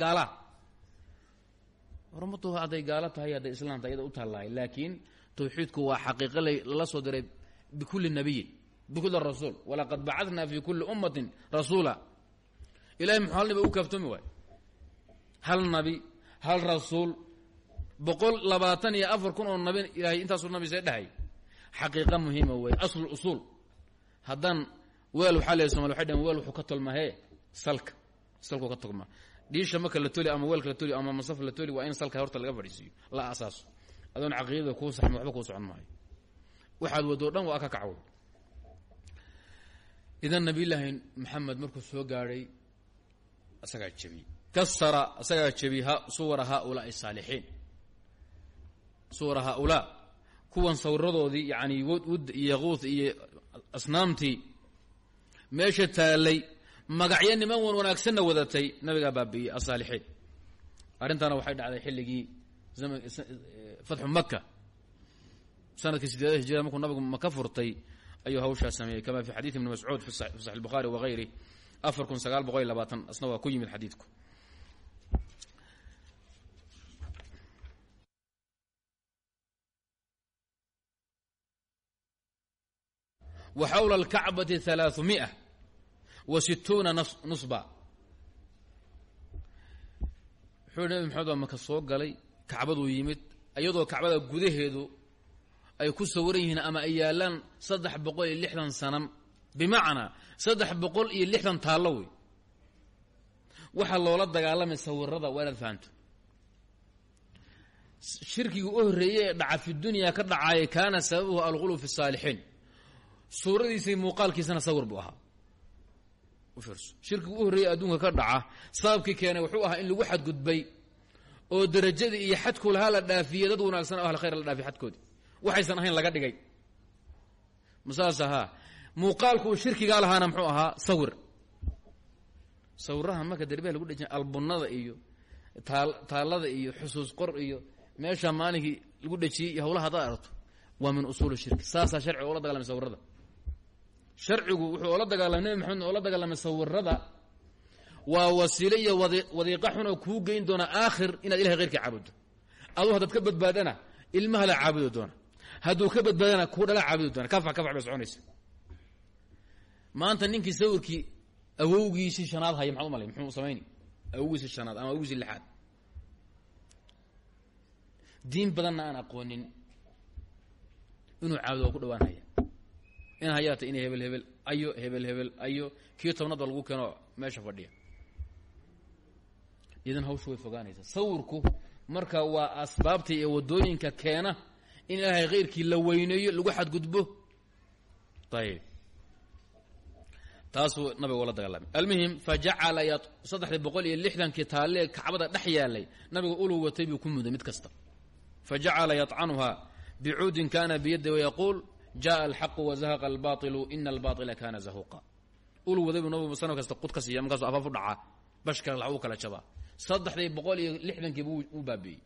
ummaddu hadday gaalo tahay hadday islaam tahay iyada u tallahay laakiin tawxiidku waa xaqiiqo lala soo diray bikulli nabiyin bikulli rasuul. Walaqad bacadnaa fi kulli ummatin rasuula. Ilahay muxuu hal u kaaftoomi waay hal nabi hal rasuul. Boqol labaatan iyo afar kun oo nabi ilahay intaasuu nabi see dhahay. Xaqiiqa muhiima wey aslu usuul. Haddaan weel waxaa leehay somal waxay dhaheen weel wuxuu ka tolmahee salka. Salkuu ka tolma dhiisha marka la toli ama weelka la toli ama masaf la toli waa in salka horta laga fadhiisiiyo la asaaso. Adoon caqiidada kuu saxmi waxba kuu socon maayo. Waxaad wadoo dhan waa ka kacwo idan nabiyllaahi maxamed markuu soo gaadhay asagaa jebiyey kasara asagaa jebiyey suwara haaulaai saalixiin. Suwara haaulaa kuwan sawiradoodii yani wud iyo yaquud iyo asnaamtii meesha taallay magacyo niman wan wanaagsanna wadatay nabigaa baabi'iyey asaalixiin arrintaana waxay dhacday xilligii zaman fatxu maka sanadkii sideeda hijrada markuu nabigu maka furtay ayuu hawshaa sameeyey kama fi xadiid ibni mascuud fi saxix الbukhari wagayri afar kun sagaal boqol iyo labaatan asna waa ku yimid xadiidku wa xawla اlkacbati halaaثumiئa wa situuna nusba. Wuxuu nabi maxamed baa maka soo galay kacbaduu yimid iyadoo kacbada gudaheedu ay ku sawiran yihiin ama ay yaalaan saddex boqol iyo lixdan sanam. Bimacnaa saddex boqol iyo lixdan taallo wey. Waxaa loola dagaalamay sawirada waa inaad fahanto shirkigii u horreeyey ee dhaca fi dunya ka dhacaayay kaana sababuhu alqulu fi saalixiin. Suuradiisii muuqaalkiisana sawir buu ahaa u fiirso. Shirkigii u horreeyey adduunka ka dhaca. Sababkii keenay wuxuu ahaa in lagu xadgudbay oo darajadii iyo xadku lahaa la dhaafiyey dad wanaagsan o ahl khayr la dhaafiy xadkoodii. Waxaysan ahayn laga dhigay. Masaas ahaa muuqaalku uu lahaana muxuu ahaa sawir. Sawiraha marka derbiha lagu dhejin albunada iyo taal taallada iyo xusuus qor iyo meesha maalinkii lagu dhejiyey iyo hawlaha haddaad aragto waa min usuuli shirki. Saasaa sharciga oola dagaalamay sawirada sharcigu wuxuu oola dagaalamay nebi maxamed oola dagaalamay sawirada waa wasiile iyo wadi wadiiqa xunoo kuu geyn doona aakhir inaad ilahay khayrka caabuddo aduu haddaad ka badbaadana ilmaha la caabudi doona. Hadduu ka badbaadana kuu dhala caabudi doona. Kafax kafax bay maanta ninkii sawirkii awowgiisii shanaad haya maxaad u malay? Muxuu samayni? Awowgiisii shanaad ama awowgiisii lixaad. Diin badanna aan aqoonin inuu caabudo waa ku dhawaan haya in hayaata inay hebel hebel ayo hebel hebel ayo kii tobnada lagu keeno meesha fadhiya. Idan hawshu way fogaanaysaa. Sawirku marka waa asbaabta iyo waddooyinka keena in ilaahay khayrkii la weyneeyo lagu xadgudbo. Ayib taasuu nabiga ula dagaalamay. Almuhim fajacala y saddexdii boqol iyo lixdankii taalee kacbada dhex yaalay nabiga ulu watay ku muday mid kasta. Fajacala yطcanuha bicuudin kana biyadi wayaquul jaءa alxaqu wazahaqa albailu ina albaila kana zahuqa ulu waday buu nabigu sano kasta qud ka siiya markaasu afaaf u dhacaa bashka lax u kala jabaa saddexdii boqol iyo lixdankii buu u baabi'ey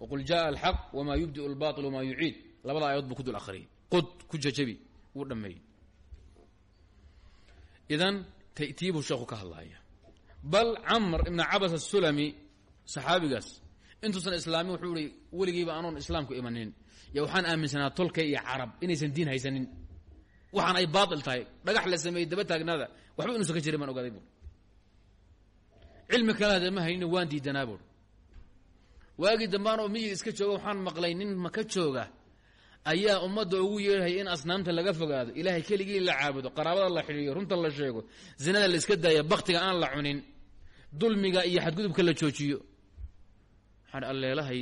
waqul jaءa alxaq wma yubdiu اlbail wma yuciid labada aayadood buu ku dul akhriyey qud ku jajabi wuu dhameeyey idan ta'tiibuu sheekhu ka hadlaya bal camr ibna cabas asulami saxaabigaas intuusan islaamin wuxuu ihi weligiiba anoon islaamku imanin yo waxaan aaminsanaa tolka iyo carab. Inaysan diin haysanin. Waxaan ay baail tahay. Dhagax la sameeyey daba taagnaada. Waxba inuusan ka jirin baan ogaaday buur cilmi kale hade ma haynin waan diidanaa buur waagii dambaan oo miyig iska jooga waxaan maqlay nin maka jooga? Ayaa ummadda ugu yeerhaya in asnaamta laga fogaado. Ilaahay keligii la caabudo qaraabada la xidhiiyo runta la sheego zinada la iska daaya baktiga aan la cunin dulmiga iyo xadgudubka la joojiyo. Waxaan alleelahay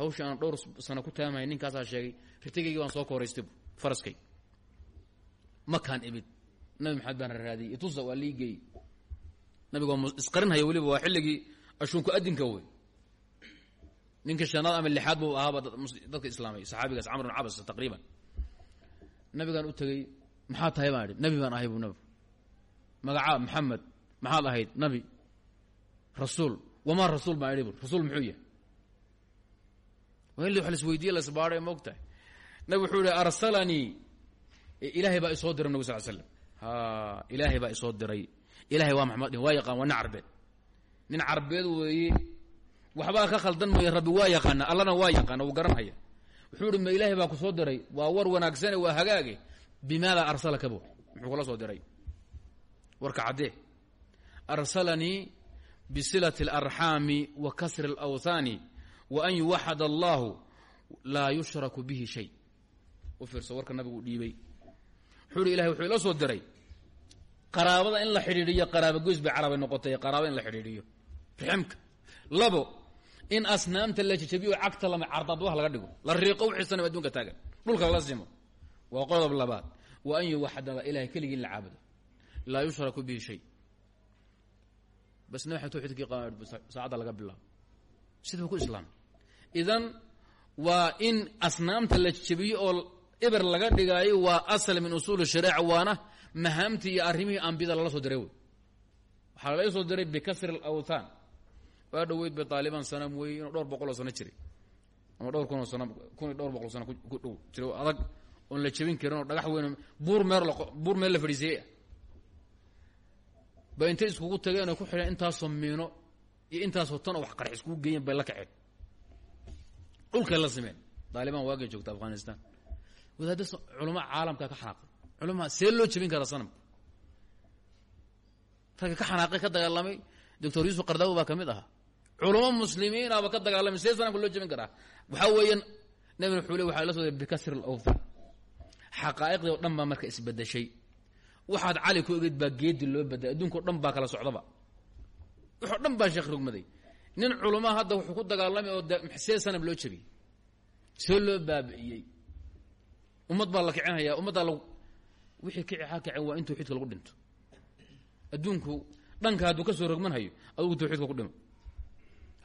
hawsha aan dhowr sano ku taamahay ninkaasaa sheegay ritigaygii baan soo kooraystay faraskay. Makaan imid nabi maxamed baan raraadiyey itusa waa lii geeyey. Nabiga waa isqarinhaya weliba waa xilligii ashuunku adinka wey. Ninka shanaad ama lixaad buu ahaaba dadka islaamay saxaabigaas camr bn cabas taqriiban. Nabigaan u tegey maxaa tahay? baan nabi baan ahay buu nabigu magacaa maxamed maxaad ahayd nabi rasuul wamaa rasuul? baan idhi bu rasuul muxuu yahay laisweydiye lasbaaray ma og tahay nabi wuxuu ihi arsalanii ilaahay baa isoo diray nabig sal slam ha ilaahay baa isoo diray. Ilahay waa maxamed waa yaqaan waa nin nin carbeed weeye. Waxbaa ka khaldan mooye rabbi waa yaqaana allana waa yaqaana wuu garanhaya wuxuu ihi ma baa ku soo diray waa war wanaagsane waa hagaage. Bimaada arsalaka bu muxuu kula soo diray. Warka caddee arsalanii bisilati اlarxaami wa kasri اlawhaani wa an yuwaxad allahu laa yushraku bihi shay u fiirso warka nabigu dhiibay wuxuu ihi ilahay wuxuu ila soo diray qaraabada in la xidhiidhiyo qaraaba goys bay carabay noqotay qaraabada in la xidhiidhiyo riximka labo in asnaamta la jajabiyo cagta lama cardadwaha laga dhigo la riiqo wixiisanaba adunka taagan dhulka lala simo waa qodob labaad wa an yuwaxadala ilahay keligii in la caabudo idan waa in asnaamta la jajabiyo oo eber laga dhigaayo waa asal min usuuli shariica waana mahaamtii iyo arrimihii ambiyada lala soo diray. Wey waxaa lala soo diray bikasri alawthaan waa dhoweyd bay taaliban sanam weeye inuu dhowr boqol oo sano jiray. Ama dhowr kun oo sano kun iyo dhowr boqol sano ku dhow jira oo adag oon la jebin karin dhagax weyn buur meer buur meel la fadhiisiyey ah ba intay iskugu tageen oo ku xidheen intaasoo miino iyo intaasoo tan wax qarx iskugu geeyeen bay la kaceen dhulkay la simeen. Daalibaan waagay joogta afghanistan. Wadaadda culama caalamka ka xanaaqay culama see loo jebin karaa sanamka ragga ka xanaaqay ka dagaalamay. Doctor yuusuf qardaawi baa ka mid ahaa. Culamo muslimiinaaba ka dagaalamay. See sanamka loo jebin karaa. Waxaa weeyaan nabina xule waxaa la soo diray bikasri alawthan xaqaa'iqdii oo dhan baa marka isbedeshay. Waxaad cali ku egeyd baa geedi loo baday adduunkao dhan baa kala socdaba. Waxoo dhan baa sheekh rogmaday nin culamaa hadda wuxuu ku dagaalamay oo see sanam loo jebiyey see loo baabi'iyey ummad baa la kicinhayaa ummaddaa lag wixii kici ha kicin waa in tawxiidka lagu dhinto. Adduunku dhanka hadduu ka soo rogmanhayo adugu tawxiidka ku dhimo.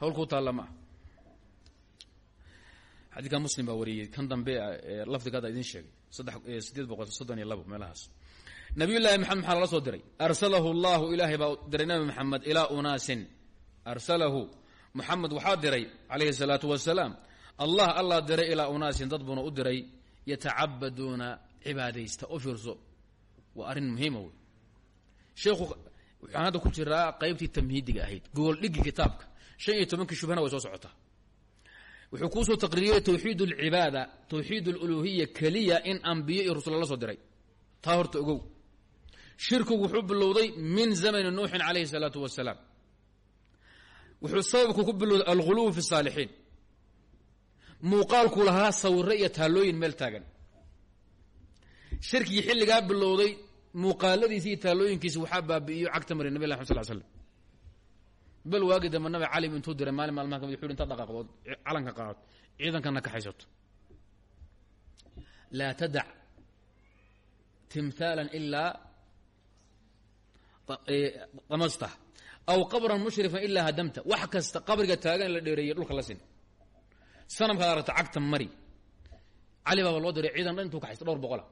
Hawlkuu taalla ma muslim baa wariyey kan dambe lafdigaada idin sheegay. Saddex sideed boqol soddon iyo labo meelahaas. Nabiy llaahi maxamed maxaa lala soo diray? Arsalahu llahu ilaahay baa diray nabi maxamed ilaa unaasin arsalahu. Muxamed waxaa diray calayhi salaatu wasalaam allah allah diray ilaa unaasin dad buuna u diray yatacabaduuna cibaadaysta. U fiirso. Waa arrin muhiima wey sheekhu waxaan hadda ku jiraa qaybtii tamhiidiga ahayd gooldhigi kitaabka. Shan iyo tobankii shubhana way soo socotaa. Wuxuu kuusoo taqriiriyey tawxiid alcibaada tawxiid aluluhiya keliya in ambiyo iyo rusul lala soo diray. Taa horta ogow. Shirkigu wuxuu bilowday min zamani nuuxin calayhi salaatu wasalaam wuxuu sababku ku bilowday alguluw fi saalixiin. Muuqaalku lahaa sawiro iyo taallooyin meel taagan. Shirkigii xilligaa bilowday muuqaaladiisi iyo taallooyinkiisi waxaa baabi'iyo cagta maray nabi lah sal slam bal waagi dambe nabi calim intuu diray maalin maalmaha ka mid wuxu inta dhaqaaqdood calanka qaad ciidankana ka haysato. Laa tadac timhaala ilaa damastah aw qabran mushrifan ilaa hadamta wax kasta qabriga taagan la dheereeyey dhulka la sin sanamkaad aragta cagta mari. Cali baaba loo diray ciidan dhan intuu ka haysta dhowr boqola.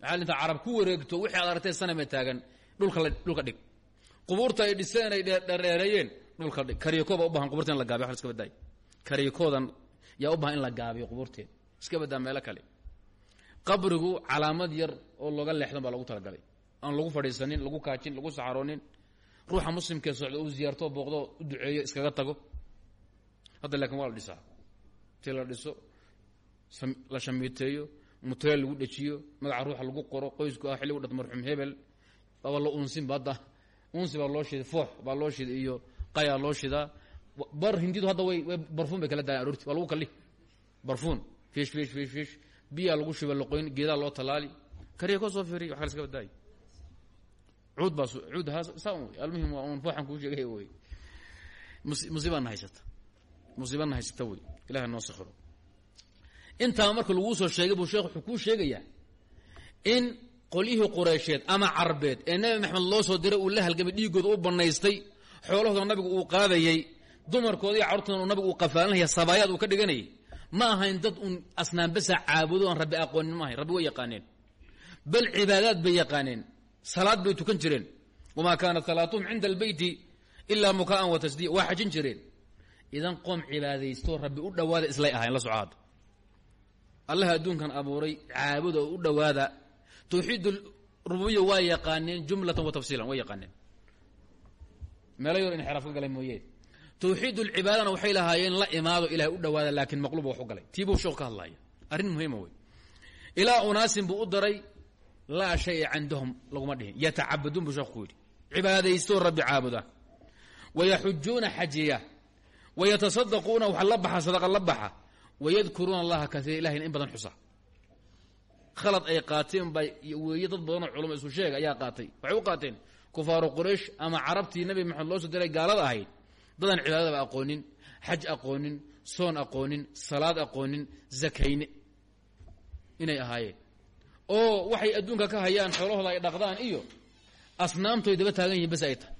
Maxaa intaa ku wareegto wixii ad aragtay saname taagan dhulka dhulka dhig. Qubuurta ay dhiseen ay dheerdheereeyeen dhulka dhig. Kariyakooba u baahan qubuurta la gaabiyo iska badaayo kariyakoodan yaa u baahan in la gaabiyo qubuurteen iska badaa meelo kale. Qabrigu calaamad yar oo looga leexdan baa lagu talagalay. Aan lagu fadhiisanin lagu kaajin lagu saxaroonin ruuxa muslimkee socda u ziyaarto booqdo u duceeyo iskaga tago. Hadda laakiin waa la dhisaa. Ti la dhiso la shamiiteeyo muteel lagu dhejiyo magaca ruuxa lagu qoro qoysku ah xilligu dhat marxuum hebel baba la unsin ba hadda unsi baa loo shiday foox baa loo shiday iyo qayaa loo shidaa bar hindidu hadda way barfuun bay kala daayan aroorti waa lagu kalli. Barfuun fish fish fish fish. Biyaa lagu shuba loqoyn geedaa loo tallaali kariya koo soo fiiriy wax iska badaayo intaa marka laguu soo sheegay buu sheekh wuxuu kuu sheegayaa in qolyihii qureysheed ama carbeed ee nebi maxamed loo soo diray uu la halgamay dhiigooda u banaystay xoolahooda nabigu uu qaadayey dumarkooda iyo carurtooda uu nabigu uu qafaalinaya sabaayaad uu ka dhiganayay. Ma ahayn dad uun asnaanbasa caabudo aan rabbi aqoonin ma ahayn rabbi way yaqaaneen. Bal cibaadaad bay yaqaaneen salaad bay tukan jireen. Wamaa kaanat salaatuhum cinda albeyti ilaa mukaa'an wa tasdiya waa xajin jireen. Idan qoom cibaadaysto rabbi u dhowaada islay ahayn la soco hadda allah adduunkan abuuray caabuda u dhowaada. Tawxiid rububiya waa yaqaaneen jumlatan wa tafsiilan way yaqaaneen. Meelo yor inxiraaf galay mooyee tawxiid ulcibaadana waxay lahaayeen la imaado ilahay u dhowaada laakiin maqluba wax galay. Tii buu sheekhu ka hadlaya arrin muhiima wey ilaa unaasin buu u laa shaya cindahum laguma dhihin. Yatacabaduun buu sheekhu ku yidhi. Cibaadaystoo rabbi caabuda. Wayaxujuuna xajiya. Wayatasaddaquuna wax la baxa sadaqa la baxa. Wayadkuruuna allaha kaiira ilahayna in badan xusa. Khalad ay qaateen baa weeye dad badanoo culamo isu sheega ayaa qaatay. Waxay u qaateen kufaaru quraysh ama carabtii nabi maxamed loo soo diray gaalada ahayd. Dadaan cibaadadaba aqoonin xaj aqoonin soon aqoonin salaad aqoonin zakayne. Inay ahaayeen oo waxay adduunka ka hayaan xoolahooda ay dhaqdaan iyo asnaamtoy daba taagan yihiin bas ay tahay.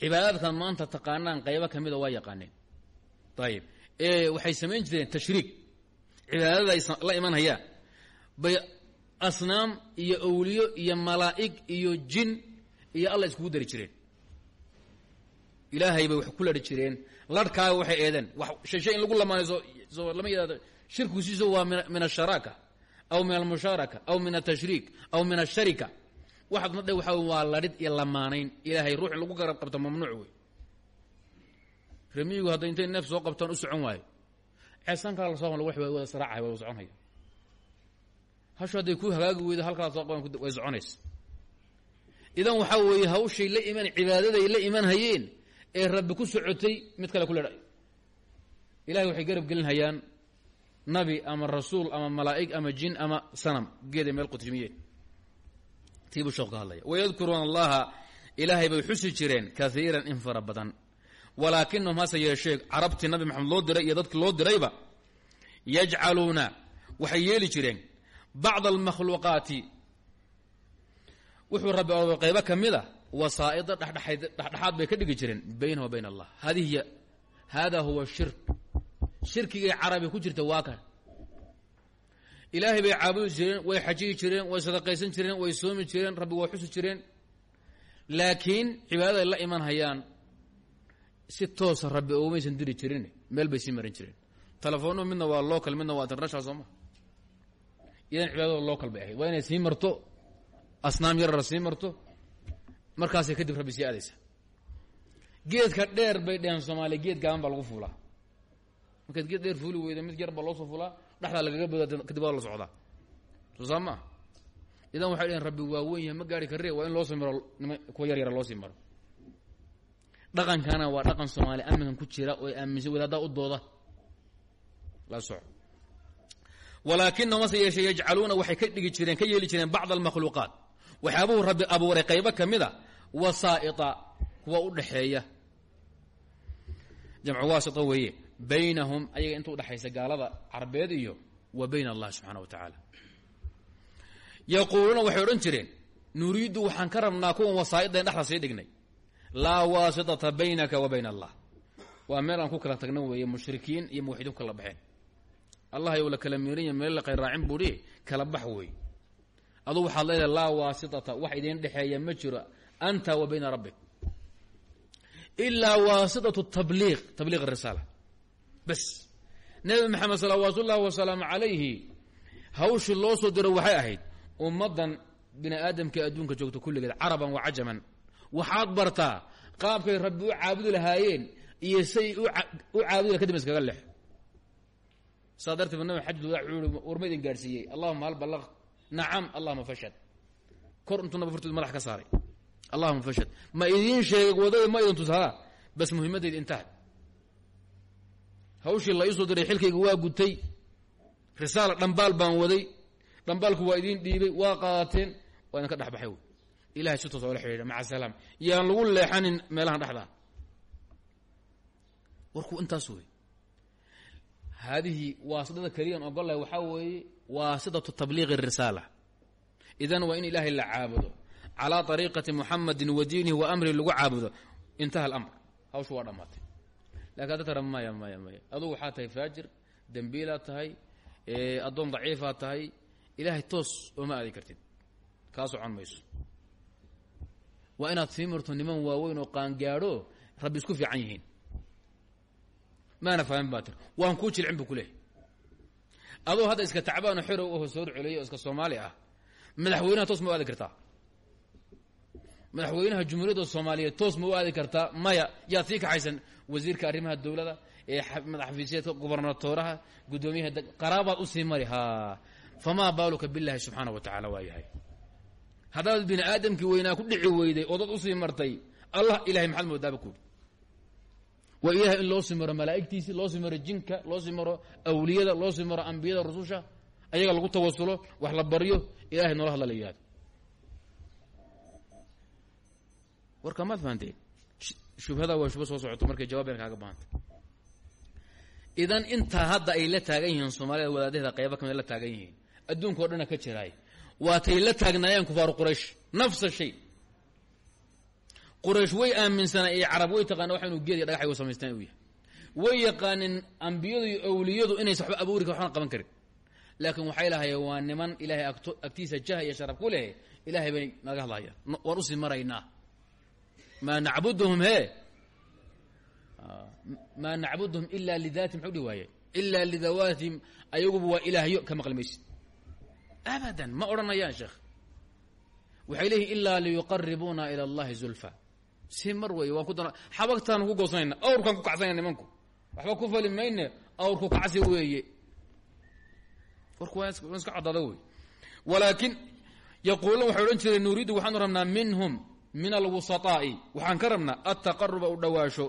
Cibaadaadkan maanta taqaanaan qaybo ka mida waa yaqaaneen. Ayib waxay samayn jireen tashriik cibaadada ay la imanhayaan bay asnaam iyo awliyo iyo malaa'ig iyo jin iyo alla iskugu dari jireen. Ilaahay bay wax ku ladhi jireen. Larhkaaga waxay eedeen. Wax shay in lagu lamaanayso soo lama yidhahdo shirkigusiisu waa min min asharaaka aw min almushaaraka aw min altashriik aw min asharika waxaad madhe waxa waa ladhid iyo lamaanayn. Ilaahay ruux in lagu garab qabto mamnuuc wey remiyigu hadday intay neef soo qabtaan u socon waayo. Ceesan kala la soo wa wada saraacahay wada soconhaya hashu hadday ku hagaagi weydo halkaa soo qaban way soconaysa. Idan waxaa weeye hawshay la iman cibaadaday la iman hayeen ee rabbi ku socotay mid kale ku ledhay ilahay waxay garab gelin hayaan nabi ama rasuul ama malaa'ig ama jin ama sanam geeda meel qutrimiyeen tiibuu sheekhu ka hadlaya. Wayadkuruuna allaha ilaahay bay xusi jireen kaiiran in fara badan. Walaakinahum hase yeeshee carabtii nabi maxamed loo diray iyo dadkii loo dirayba yajcaluuna waxay yeeli jireen. Bacd almakhluuqaati wuxuu rabbi oobay qaybo ka mid a wasaa'ida dhexdhexayd dhexdhexaad bay ka dhigi jireen baynahu wa bayn allah hadihi hiy hada huwa shirk shirkigay carabi ku jirta waa kan ilaahay bay caabudi jireen way xajiyi jireen way sadaqaysan jireen way soomi jireen rabbi waa xusi jireen. Laakiin cibaadaday la iman hayaan si toosa rabbi oomaysan diri jirin meel bay sii marin jireen. Telefoonnuhu midna waa local midna waa international soo ma. Idan cibaadada local bay ahayd waa inay sii marto asnaam yarara sii marto markaasay kadib rabbi sii aadaysa. Geedka dheer bay dheheen soomaaliya geed gaaban baa lagu fuulaa markaad geed dheer fuuli weyda mid yar baa loosoo fulaa dhexdaa lagaga boda kadib waa la socdaa. Soo idan waxay dheheen rabbi waa wen yahay ma gaari karre waa in loo sii maro nima kuwa yar yara loo sii maro. Dhaqankana waa dhaqan soomaali aminkan ku jira oo aaminsan wadaaddaa u dooda. La soco walaakinahum hase yeeshee yajcaluuna waxay ka dhigi jireen ka yeeli jireen bacd almakhluuqaat. Waxyaabuhu rabbi abuuray qaybo ka mid a wasaa'ita kuwa u dhexeeya. Jamcu waasita weeye baynahum ayaga inta udhexaysa gaalada carbeed iyo wa bayn allah subxaana wa tacaala. Yaquuluuna waxay odhan jireen nuriiddu waxaan ka rabnaa kuwan wasaa'iddayn dhexda sii dhignay. Laa waasitata baynaka wa bayna allah waa meel aan ku kala tagna weeye mushrikiin iyo muwaxidiin ku kala baxeen. Allah yow la kala miiranya meel la qayraacin buuhi kala bax wey adu waxaad leedahay laa waasitata wax idiin dhexeeya ma jiro anta wa bayna rabbik. Ilaa waasitatu tabliiq tabliiq arisaala bas. Nebi maxamed salawaatu ullahi wasalaamu calayhi hawshii loo soo diro waxay ahayd ummaddan bini aadamka adduunka joogta kulligeed caraban wa cajaman. Waxaad bartaa qaabkay rabbi u caabudi lahaayeen iyo say u caabudi kadib iskaga lex saa darteed ba nabig xajulwadac wuxuu i warma idin gaadhsiiyey allahuma hal ballaq nacam allahuma fashad kor intuu naba furtood madax ka saaray. Allahuma fashad ma idiin sheegay waddada ma idin bas muhimadayda intaha hawshii la iisoo diray xilkayga waa gutay. Risaala dhambaal baan waday. Dhambaalku waa idiin dhiibay waa qaadateen waa idinka dhex baxay ilahay si toos oola xidhiidha maca salaam. Yaan lagu leexanin meelahan dhexdaa warku intaas wey. Haadihi waasidada keliyan ogolahay waxaa weeye waasidatu tabliiqi risaala. Idan waa in ilaahay la caabudo. Calaa ariiqati muxamadin wa diinihi wa amrihi lagu caabudo. Intaha alamr. Hawshu waa dhammaatay laakiin hadda maya maya maya adugu waxaa tahay faajir dembiilaad tahay addoon daciifaad tahay ilaahay toos ooma aadi kartid kaa socon mayso waa inaad sii marto niman waaweyn oo qaangaadho rabbi isku fiican yihiin maana fahmin baa tir waan kuu jilcin bu ku leehay adoo hadda iska tacbaano xerow oho soor o iska soomaali ah madaxweynaha toos ma u aadi kartaa madaxweynaha jumhuuriyadda soomaaliyeed toos ma u aadi kartaa maya yaad sii kaxaysan wasiirka arrimaha dowladda ee madax xafiisyeedka gubernatooraha guddoomiyaha qaraabaad u sii mari ha. Famaa baaluka billahi subxaana wa tacaala waa yahay. Haddaad bini aadamkii weynaa ku dhici weyday oo dad u sii martay allah ilahay maxaad moodaaba kuuri waa ilahay in loo sii maro malaa'igtiisi loo sii maro jinka loo sii maro awliyada loo sii maro ambiyada rususha ayaga lagu tawasulo wax la baryo ilahay noola hadla la yihahdo warka maad fahanteen shubhada waa shubho soo socoto markay jawaaben kaaga bahantay idan intaa hadda ay la taagan yihiin soomaalida wadaadaheeda qayba ka mid la taagan yihiin adduunka o dhana ka jiraay waatay la taagnaayeen kufaaru quraysh nafsa shay. Quraysh way aaminsanaa iyo carab way taqaana waxa inu geed iyo dhagax ay samaystaan uu yahay. Way yaqaanin ambiyadu iyo awliyadu inaysa waxba abuuri kar waxbana qaban karin. Laakiin waxay lahayeen waa niman ilaahay agtiisa jah iyo sharaf ku leh ilaahay bay naga hadlahayaan waan u sii maraynaa maa nacbuduhum he maa nacbuduhum ila lidaatihim maxu dhihi waaye? Ilaa lidawaatihim ayaguba waa ilaahyo ka maqli maysid. Abadan ma odhanayaan sheekh. Waxay leeyihiin ilaa liyuqaribuuna ila allahi zulfa. Si mar weeye waan ku dan xabagtaanu ku goosanayna awrkaan ku kacsanayna nimanku. Waxba ku fali mayne awrku kacsi weeye. Warku waa iska caddaada wey walaakin yaquuluun rabnaa minhum min alwusataa'i waxaan ka rabnaa altaqaruba u dhowaasho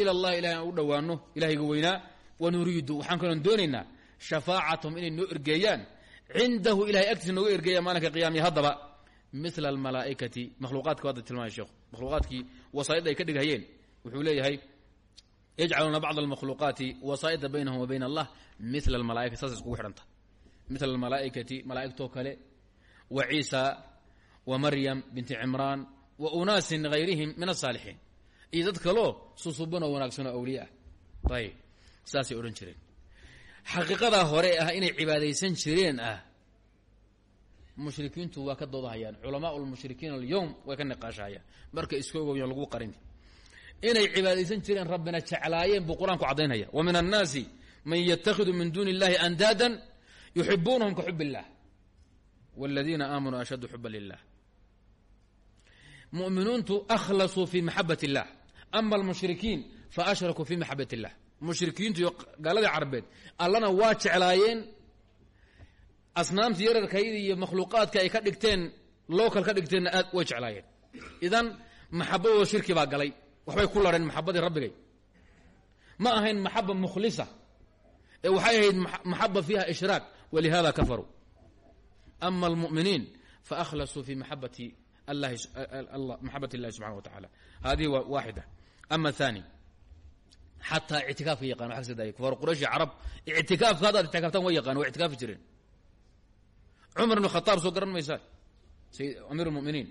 ila allahi ilahay aan u dhowaano ilahayga weynaa wa nuriidu waxaan kaloon doonaynaa shafaacatahum inay noo ergeeyaan cindahu ilahay agtiisa nooga ergeeyaan maalinka qiyaamiya haddaba mila almalaaikati makhluuqaadka hadda tilmaamay sheekhu makhluuqaadkii wasaa'idda ay ka dhighayeen wuxuu leeyahay yajcaluuna bacd almakhluuqaati wasaa'ida baynahum wa bayna allah mila almalaaika saas iskugu xidhanta. Mila almalaaikati malaa'igtoo kale wa ciisa wa maryam binti cimraan wa unaasin hayrihim min asaalixiin iyo dad kaloo susubanoo wanaagsanoo awliye ah ayib saasay jireen. Xaqiiqadaa hore ah inay cibaadaysan jireen ah mushrikiintu waa ka doodahayaan. Culamaau lmushrikiin alyowm way ka niqaashahayaan marka iska ogoyan lagu qarin inay cibaadaysan jireen rabbina jeclaayeen buu qur'aanku wa min annaasi man yatakhidu min duuni illahi andaadan yuxibuunahum ka xub illah wاladiina aamanuu ashaddu xuba lilah mu'minuuntu akhlasuu fi maxabat اllah ama almushrikiin faashrakuu fi maxabat اllah mushrikiintu iyo gaaladii carabeed allana waa jeclaayeen asnaamta yararkayda iyo makhluuqaadka ay ka dhigteen local ka dhigteenna aad way jeclaayeen. Idan maxabadooda shirki baa galay waxbay ku larheen maxabadii rabbigay. Ma ahayn maxaba mukhlisa ee waxay ahayd maxaba fiiha ishraak walihada kafaruu. Ama almu'miniin faahlasuu fi maxabati maxabat اllahi subxana wa tacala hadihi waa waaxida ama thani xataa ictikaafka yaqan wa agsidaay kufaar quraysh carab ictikaafka haddaad ictikaaftaan way yaqaan way ictikaafi jireen cumar ibn khataab soo garan maysaa sayid amiir lmuminiin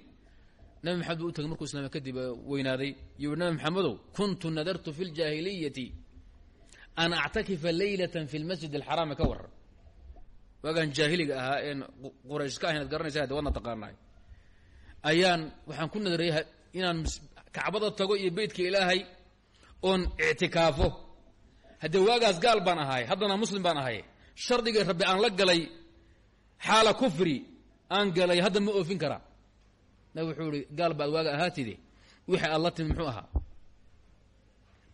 nabi maxamed buu u tagay markuu islaamay kadib weynaaday iyo nabi maxamedow kuntu nadartu fi ljaahiliyati an actakifa leylata fi lmasjid alxaraami ka waran waagaan jaahiliga ahaa een quraysh ka ahayn ad garanaysa de waadna taqaanaay ayaan waxaan ku nadarayay inaan kacbada tago iyo beytka ilaahay oon ictikaafo. Haddee waagaas gaal baan ahay haddana muslim baan ahay shardigii rabbi aan la galay xaala kufri aan galay hadda ma oofin karaa. Nabig wuxuu ihi gaal baad waaga ahaatide wixii aad la timi muxuu ahaa?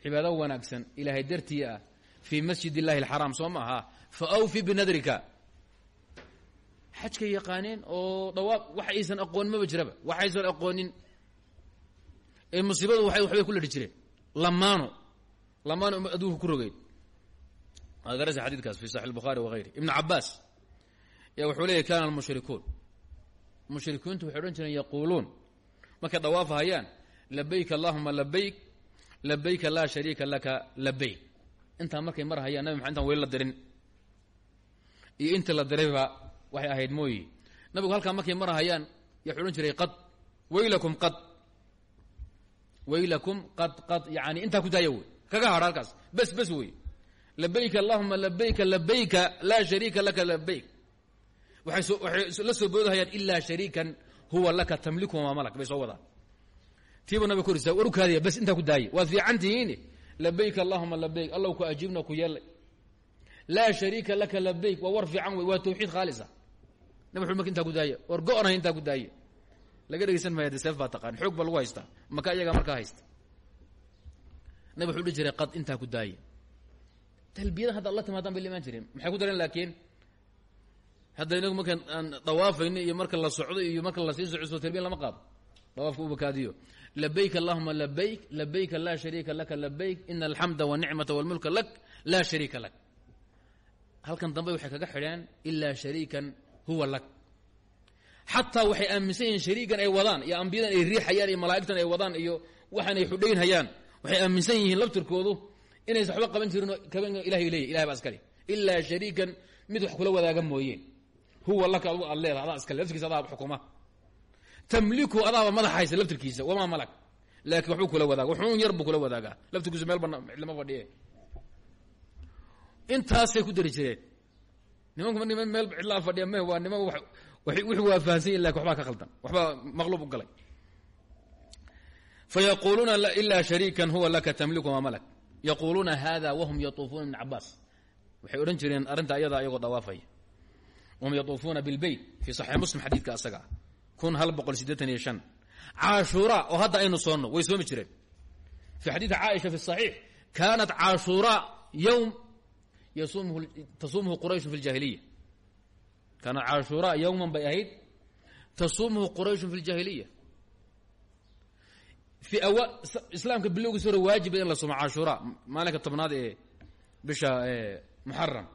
Cibaado wanaagsan ilaahay dartii ah fii masjid illahi alxaraam soo ma aha fa awfi binadrika xajkay yaqaaneen oo dhawaaq wax aysan aqoonin maba jiraba. Wax aysan aqoonin. Ee musiibadu waay waxbay ku ladhi lamaano. Lamaano adduunka ku rogeyd waad garaysa xadidkaas fi saxi lbukhaari wagayri ibn cabaas ya wuxuu leeyay kana almushrikuun. Mushrikiintu waxay odhan jireen yaquuluun. Markay dawaafa hayaan labayk allahuma labayk labayka laa shariika laka labayk intaa markay mar hayaan nabi maxamed intaan weli la dirin. Iyo intii la dirayba waxay ahayd mooyi nabigu halkaa markay mar hayaan ya odhan jiray qad. Waylakum qad. Waylakum qad qad yani intaa ku daaya kaga hadha halkaas. Bes bes wey labayka allahuma labayka labayka laa laka labayk waxay la soo boodahayaan ilaa shariikan huwa laka tamliku wamaa malak. Bay soo wadaan. Tiiba nabig korisa war u kaadiya bes intaa ku daaya waad fiican tihiin labayk allahuma labayk allow ku ajiibna ku yeelay. Laa shariika laka labayk waa war fiican wey waa tawxiid nabig xu marka intaa war go-nahay intaa laga dhegeysan maya de seef baa taqaan xoog ba lagu maka iyagaa markaa haysta nabig wuxuu jiray qad intaa ku talbiyada hadda alla timaadaan bay la imaan jireen dareen laakiin? Hadda inagu markaan aan dawaafayno iyo marka la socdo iyo marka la sii soco soo talbiya lama qaado. Dawaafka ubakaadiyo labayk allahuma labayk labayka laa shariika laka labayk ina alxamda wanicmata walmulka lak laa shariika lak. Halkan dambe waxay kaga xidheen ilaa shariikan huwa lak. Xataa waxay aaminsan yihiin shariigan ay wadaan iyo ambiyadan ay riixayaan iyo malaa'igtan ay wadaan iyo waxaan ay xudhayn hayaan waxay aaminsan yihiin laftirkoodu inaysan waxba qaban jirin ilahay leeyahy ilahay baa iskale. Ilaa shariikan mid wax kula wadaaga mooyeen huwa laka adgu aad adaa iskale laftirkiisa adaa xukuma tamliku adaaba madax haysa laftirkiisa wamaa malak. Laakiin waxbuu kula wadaaga wuxuun yar kula wadaagaa. Laftirkiisu meel bana cidlama fadhiye. Intaasay ku dari jireen nimanku niman meel cidlaa fadhiya me waa niman wixii waa fahansan yahin laakiin waxbaa ka khaldan. Waxbaa maqluub u galay. Fayaquuluuna ilaa shariikan huwa laka tamliku maa malak. Yaquuluuna hada wahum yatuufuuna ibn cabaas waxay odhan jireen arrinta ayadaa ayagoo dawaafaya wahum yatuufuuna bilbeyt fii saxiix muslim xadiidka asaga ah. Kun hal boqol siddeetan iyo shan. Caashuura oo hadda aynu way soomi jireen. Fi xadiidi caaisha fi saxiix kaanat caashuura yowm yasumhu tasuumuhu qurayshu fi ljaahiliya kaanat caashuura yowman bay ahayd tasuumuhu qurayshu fi ljaahiliya fi awa islaamka bilowgiis hore waajiba in la sumo caashuura maalinka tobnaad ee bisha muxaram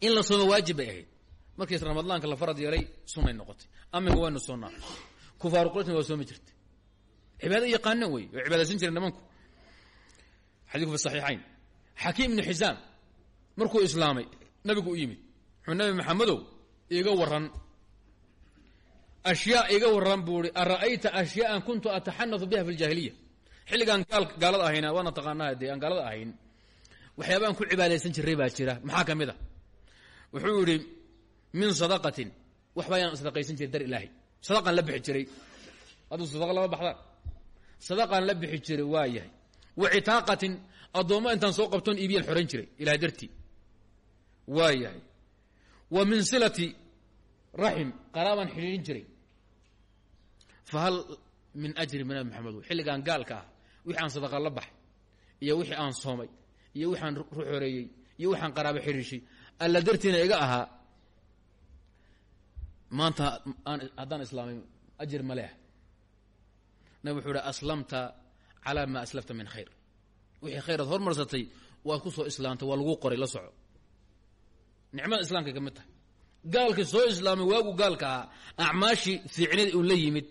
in la soomo waajib bay ahayd. Markiis ramadaanka la farad yeelay sunay noqotay. Aminka waynu soonnaa kufaaru qurayshna waa soomi jirtay. Cibaado yaqaanan wey way cibaadaysan jireen nimanku. Xadiiku fi saxiixayn xakiim ibnu xisaam markuu islaamay nabigu u yimid wuxuu nabi maxamedow iiga waran ashyaa iga waran buu i ara'ayta ashyaaan kuntu ataxanadu biha fi ljaahiliya xilligaan gaalada ahayna waana taqaanaa dee aan gaalada ahayn waxyaabaan ku cibaadaysan jiray baa jira. Maxaa ka mid a wuxuu yidhi min sadaqatin waxba ayaan sadaqaysan jiray dar ilaahay. Sadaqaan la bixi jiray. Hadduu sadaqa lama baxdaan. Sadaqaan la bixi jiray waa yahay. Wa citaaqatin addoommo intaan soo qabtoon iibiyaan xoran jiray ilahay dartii. Waa yahay wa min silati raxim qaraabaan xidhiirin jiray. Fa hal min ajri min nabi maxamed xilligaan gaalka ah wixii aan sadaqa la baxay iyo wixii aan soomay iyo wixaan ru xoreeyey iyo waxaan qaraabo xidhiishay alla dartiina iga ahaa maanta aan haddaan islaamay ajir ma leah nabig wuxuu ihi aslamta calaa maa aslafta min khayr wixii khayraad hormarsatay waad ku soo islaamtay waa lagu qoray la soco. Nicmada islaamkay ka mid soo islaamay waagu gaalka ahaa acmaashii fiicneed la yimid.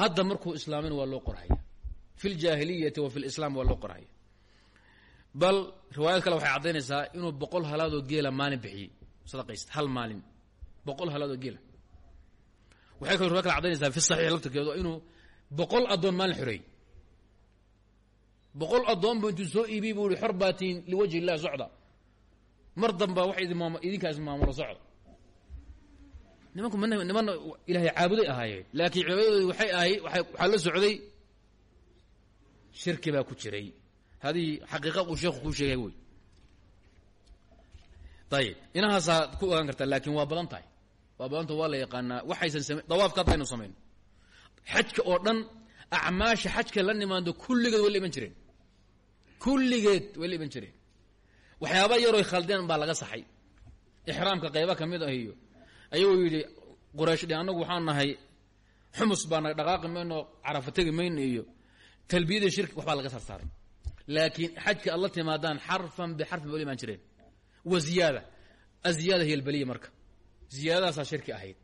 Hadda markuu islaamayna waa loo qorhaya fi ljaahiliyati wa fi lislaam waa loo qorhaya bal riwaayad kale waxay caddaynaysaa inuu boqol halaadoo geela maalin bixiyey. Sadaqaysta hal maalin. Boqol halaadoo geela. Waxay kale riwaya kale cadaynaysaa fi saxiix laftirkeedu inuu boqol addoon maalin xoreeyey boqol addoon bu intuu soo iibiyey buu ihi xor baatiin liwajhi illah socda. Mar damba wax idin maam idinkaas maamulo socda. Nimanku m nimanna ilaahay caabuday ahaayeen laakiin cibaadadoodi waxay ahayd waay waxaa la socday shirki baa ku jiray. Hadii xaqiiqa uu sheekhu kuu sheegay wey ayib inahaasaa ku ogaan kartaa laakiin waa badan tahay. Waa badanta waa la yaqaanaa waxaysan same dawaafka hadda aynu samayno oo dhan acmaasha xajka la nimaado kulligeed way la iman jireen kulligeed way la iman jireen waxyaaba yaroy khaldeen baa laga saxay ixraamka qayba ka mid ah iyo ayagoo yidhi quraysh dhe annagu waxaan nahay xumus baa naga dhaqaaqi mayno carafa tegi mayno iyo talbiyadii shirki waxbaa laga sarsaaray laakiin xajka aad la timaadaan xarfan bixarfin ba la imaan jireen wa ziyaada aziyaada hiy albeliya marka ziyaadadaasaa shirki ahayd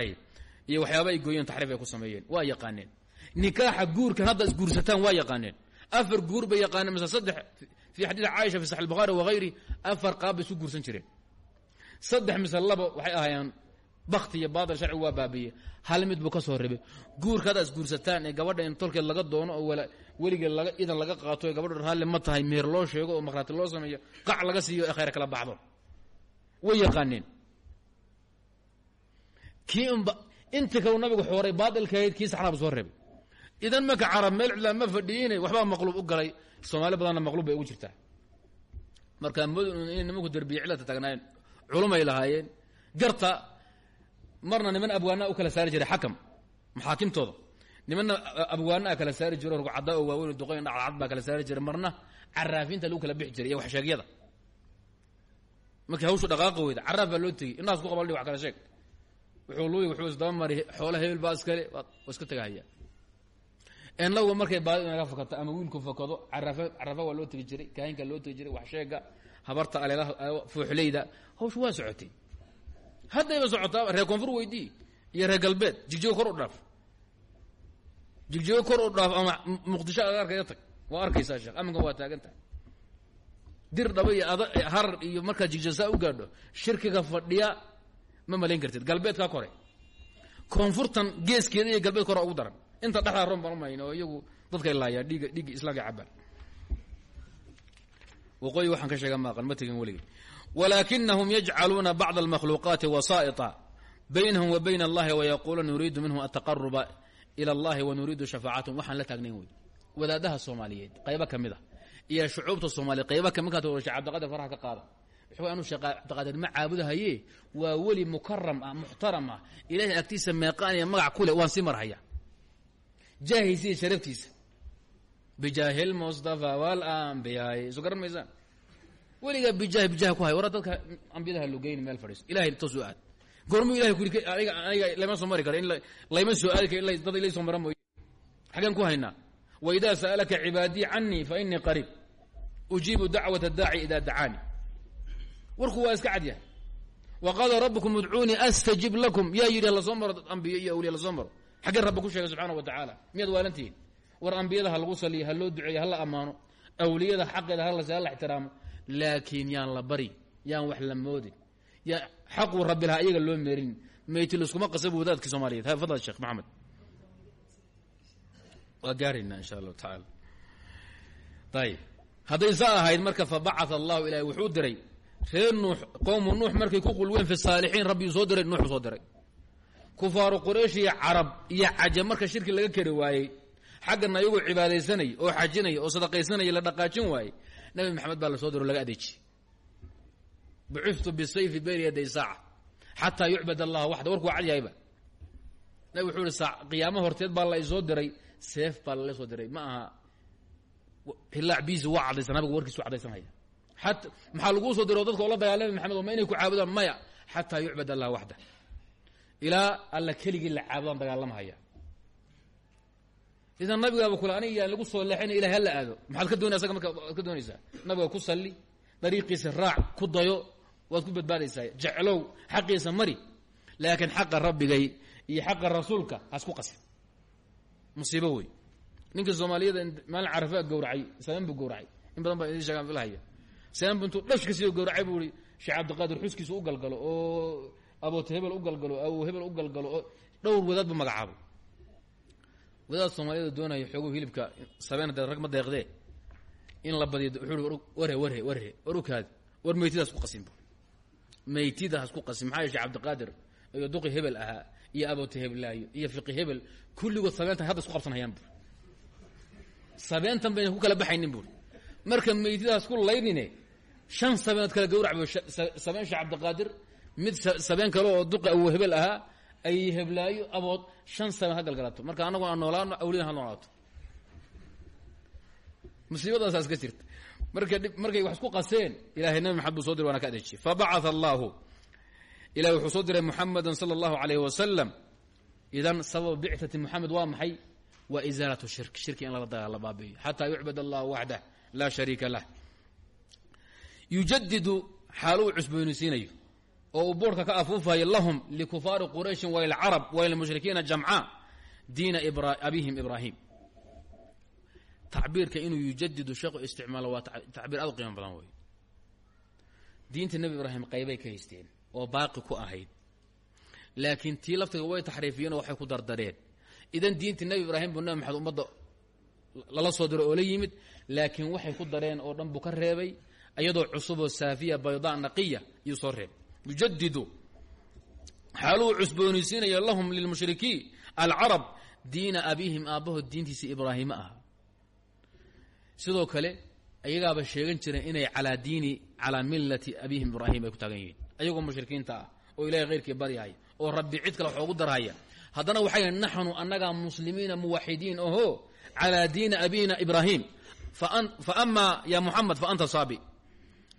ayib iyo waxyaaba ay gooyeen taxriif ay ku sameeyeen. Waa yaqaaneen. Nikaaxa guurkan hadda isguursataan waa yaqaaneen. Afar guur bay yaqaaneen mise saddex fi xadiid caaisha fi saxi albukhaari wagayri afar qaab bay isu guursan jireen. Saddex mise laba waxay ahaayeen bakti iyo baatil sharci waa baabiye hal mid buu ka soo rebay guurka haddaa isguursataan ee gabadha in tolkeed laga doono oo weligeed laga idan laga qaato ee gabadha raalli ma tahay meher loo sheego oo makhraati loo sameeyo qac laga siiyo ee khayr kala baxdo. Way yaqaaneen. Kii inta kale nabigu xooray baatilkahayd kii saxnaabu soo reebay. Idan marka carab meel cidlaa ma fadhiine waxbaa maqluub u galay. Soomaali badanna maqluub bay ugu jirtaa. Marka nimanku derbiye cilata taagnaayeen culumay lahaayeen. Garta marna niman abwaanaa u kala saari jiray xakam maxaakimtooda. Nimanna abwaanaa kala saari jiro rugcaddaa oo waaweyn duqayn dhacdcad baa kala saari jiray. Marna caraafiinta lagu kala bixi jiray iyo waxsheegyada markii hawshu dhaqaaqa weyda caraaf loo tegey. Inaas ku qabaldhi wax kala sheeg wuxuu luuy wuxuu isdaba mari xoolo hebel baa iskale waa iska tegahaya enlagu markay baadi inaga fakato ama wiilku fakado carafa carafa waa loo tegi jiray kaahinka loo tegi jiray wax sheega habarta aleelaha fuuxleyda hawshu waa socotay. Haddayba socotaa reer koonfur weydii iyo reer galbeed jigjigo kor u dhaaf. Jigjigo kor u dhaaf ama muqdisho agaarkaya tag waa arkaysaa sheekh aminkan waa taagan dir dhaba iyo ada harar iyo markaad jigjigo u gaadho shirkiga fadhiya ma malayn kartid. Galbeedkaa kore koonfurtan geeskeeda iyo galbeed kora ugu daran. Inta dhexdaa ron baan umayna oo iyagu dadkay laayaan dhiiga dhiigga islaamka cabaan waqooyi waxaan ka sheega maaqan ma tegin weligay. Walaakinahum yajcaluuna bacd almakhluuqaati wasaa'ita baynahum wa bayna allahi wayaquuluuna nuriidu minhum ataqaruba ila allahi wa nuriidu shafaacatahum waxaan la taagnayn wey wadaadaha soomaaliyeed qaybo ka mid a iyo shucuubta soomaaliyeed qaybo ka mid ka shee cabdiqadir faraha ka qaada wuxuu anu cabdiqaadir ma caabudahaye? Waa weli mukaram ah muxtaram ah. Ilaahay agtiisa meeqaan iyo magac ku waan sii marhaya jaahaysa iyo sharaftiisa bijaahi lmustafa walambiyaai soo garan maysaan weligaa bijaahi bijaahi ku hay. Wara dadka ambiyadaha lugeyni meel fadhiiso. Ilahay toos u aad. Goormuu ilahay ku yidhi aniga aniga lama soo mari karo in layma soo aadi karo in dad ilay soo mara mooye. Xaggeen ku haynaa waidaa sa'alaka cibaadii canii fa inii qariib ujiibu dacwata daaci idaa dacaani warku waa iska cad yahay. Wa qaala rabbukum udcuunii astajib lakum. Yaa yidhi hala soo maro ambiyo iyo awliya la soo maro. Xaggee rabbi ku sheegay subxaana wa tacaala. Miyaad waalantihiin? War ambiyada ha lagu saliyo ha loo duceeyo ha la ammaano. Awliyada xaqeeda halase ha la ixtiraamo. Laakiin yaan la bari yaan wax la moodin. Ya xaquu rabbi lahaa iyaga loo meerin. Meyti liskuma qasabu wadaadka soomaaliyeed. Fadal sheekh maxamed. Waa gaaraynaa insha allahu tacaala. Ayib hadday saa ahayd marka fabacaa allahu ilahi wuxuu diray reer nuux qowmu nuux markay ku qulween fi saalixiin rabbiuu soo diray nuuxuu soo diray. Kufaaru quraysh iyo carab iyo cajab marka shirki laga keri waayey xaggana iyagoo cibaadaysanaya oo xajinaya oo sadaqaysanaya la dhaqaajin waayey nabi maxamed baa la soo diro laga adeejiye buciftu bisayfi bayna yaday saaca xataa yucbad allah waxda warku cad yahayba nabi wuxuu ihi qiyaamo horteed baa la isoo diray seef baa lala soo diray ma aha hilaac biisi waa cadaysan nabigu warkiisu cadaysanhaya at maxaa laguu soo diro dadka la dagaalami maxamed ma inay ku caabudaan maya? Xataa yucbad allah waxda ilaa alla keligii la caabudaan dagaalamahaya idan nabigaaba kule aniga yaan lagu soo leexina ilahay hala aado. Maxaad ka doonay asaga marka ka doonaysaa? Nabiga ku salli dariiqiisa raac ku dayo waad ku badbaadaysaa jeclow xaqiisa mari laakiin xaqa rabbigay iyo xaqa rasuulka hasku qasin musiibo wey ninka soomaaliyada maalin carafa gawracay saban buu in badan baa idin sheegaan filhaya saban bu intuu dhashka sido gawracay buu ihi sheekh cabdiqaadir xuskiisa u galgalo oo aboot hebel u galgalo aw hebel u galgalo oo dhowr wadaad bu magacaabay. Wadaad soomaaliyada doonaya xoogow hilibka sabeen dee rag ma deeqdee? In la badiyo wuxuu warhe warhe warhe war ukaadi war meytidaas ku qasin bu meytida has ku qasin maxaa yeeshe cabdiqaadir iyo duqi hebel ahaa iyo abooti heblaayo iyo fiqi hebel kulligood sabeentan hadda isku qabsanhayaan buri sabeentan bayna ku kala baxaynin buri marka meytidaas ku laynine shan sabeenood kala gawrac bu sabeen sheekh cabdiqaadir mid sabeen kale oo duqi awo hebel ahaa ay heblaayo abood shan sabeen ha galgalato marka anagu aan noolaano awliyana ha noolaato musiibadaasaas ka jirta. Marka markay wax isku qaseen ilahay nabi maxamed buu so ka adeejiyey. Fabacaa allahu. Ilahi wuxuu soo diray muxameda sala allahu alayh wasalam idan sabab bicati moxamed waa maxay? Waa isaalatu shirk. Shirki in lala dagaala baabi'iyo. Xataa yucbad allahu waxdah laa shariika lah yujadidu xaaluu cusboonaysiinayo oo uu boorhka ka afuufayo lahum likufaari qurayshin walilcarab walilmushrikiina jamca diina abihim ibraahim. Tacbiirka inuu yujadidu sheekhu isticmaalo waa tacbiir aad u qiimo badan wey diinta nebi ibraahim qaybay ka haysteen oo baaqi ku ahayd. Laakiin tii laftiga way taxriifiyeenoo waxay ku dardareen. Idan diinta nebi ibraahim buu nabi maxamed ummadda lala soo diro oo la yimid laakiin waxay ku dareen oo dhan buu ka reebay iyadoo cusuboo saafiya baydaa naqiya iyuu soo reebay yujadidu xaaluu cusboonaysiinayo lahum lilmushrikiin alcarab diina abiihim aabbahood diintiisa ibraahima aha sidoo kale ayagaaba sheegan jireen inay calaa diini calaa millati abiihim ibraahim ku taagan yihiin. Ayagoo mushrikiinta ah oo ilahay khayrkii baryahaya oo rabbi cid kale wax oogu darhaya haddana waxay naxnu annagaa muslimiina muwaxidiin oho calaa diini abina ibraahim. Fa amaa ya muxamed fa anta saabi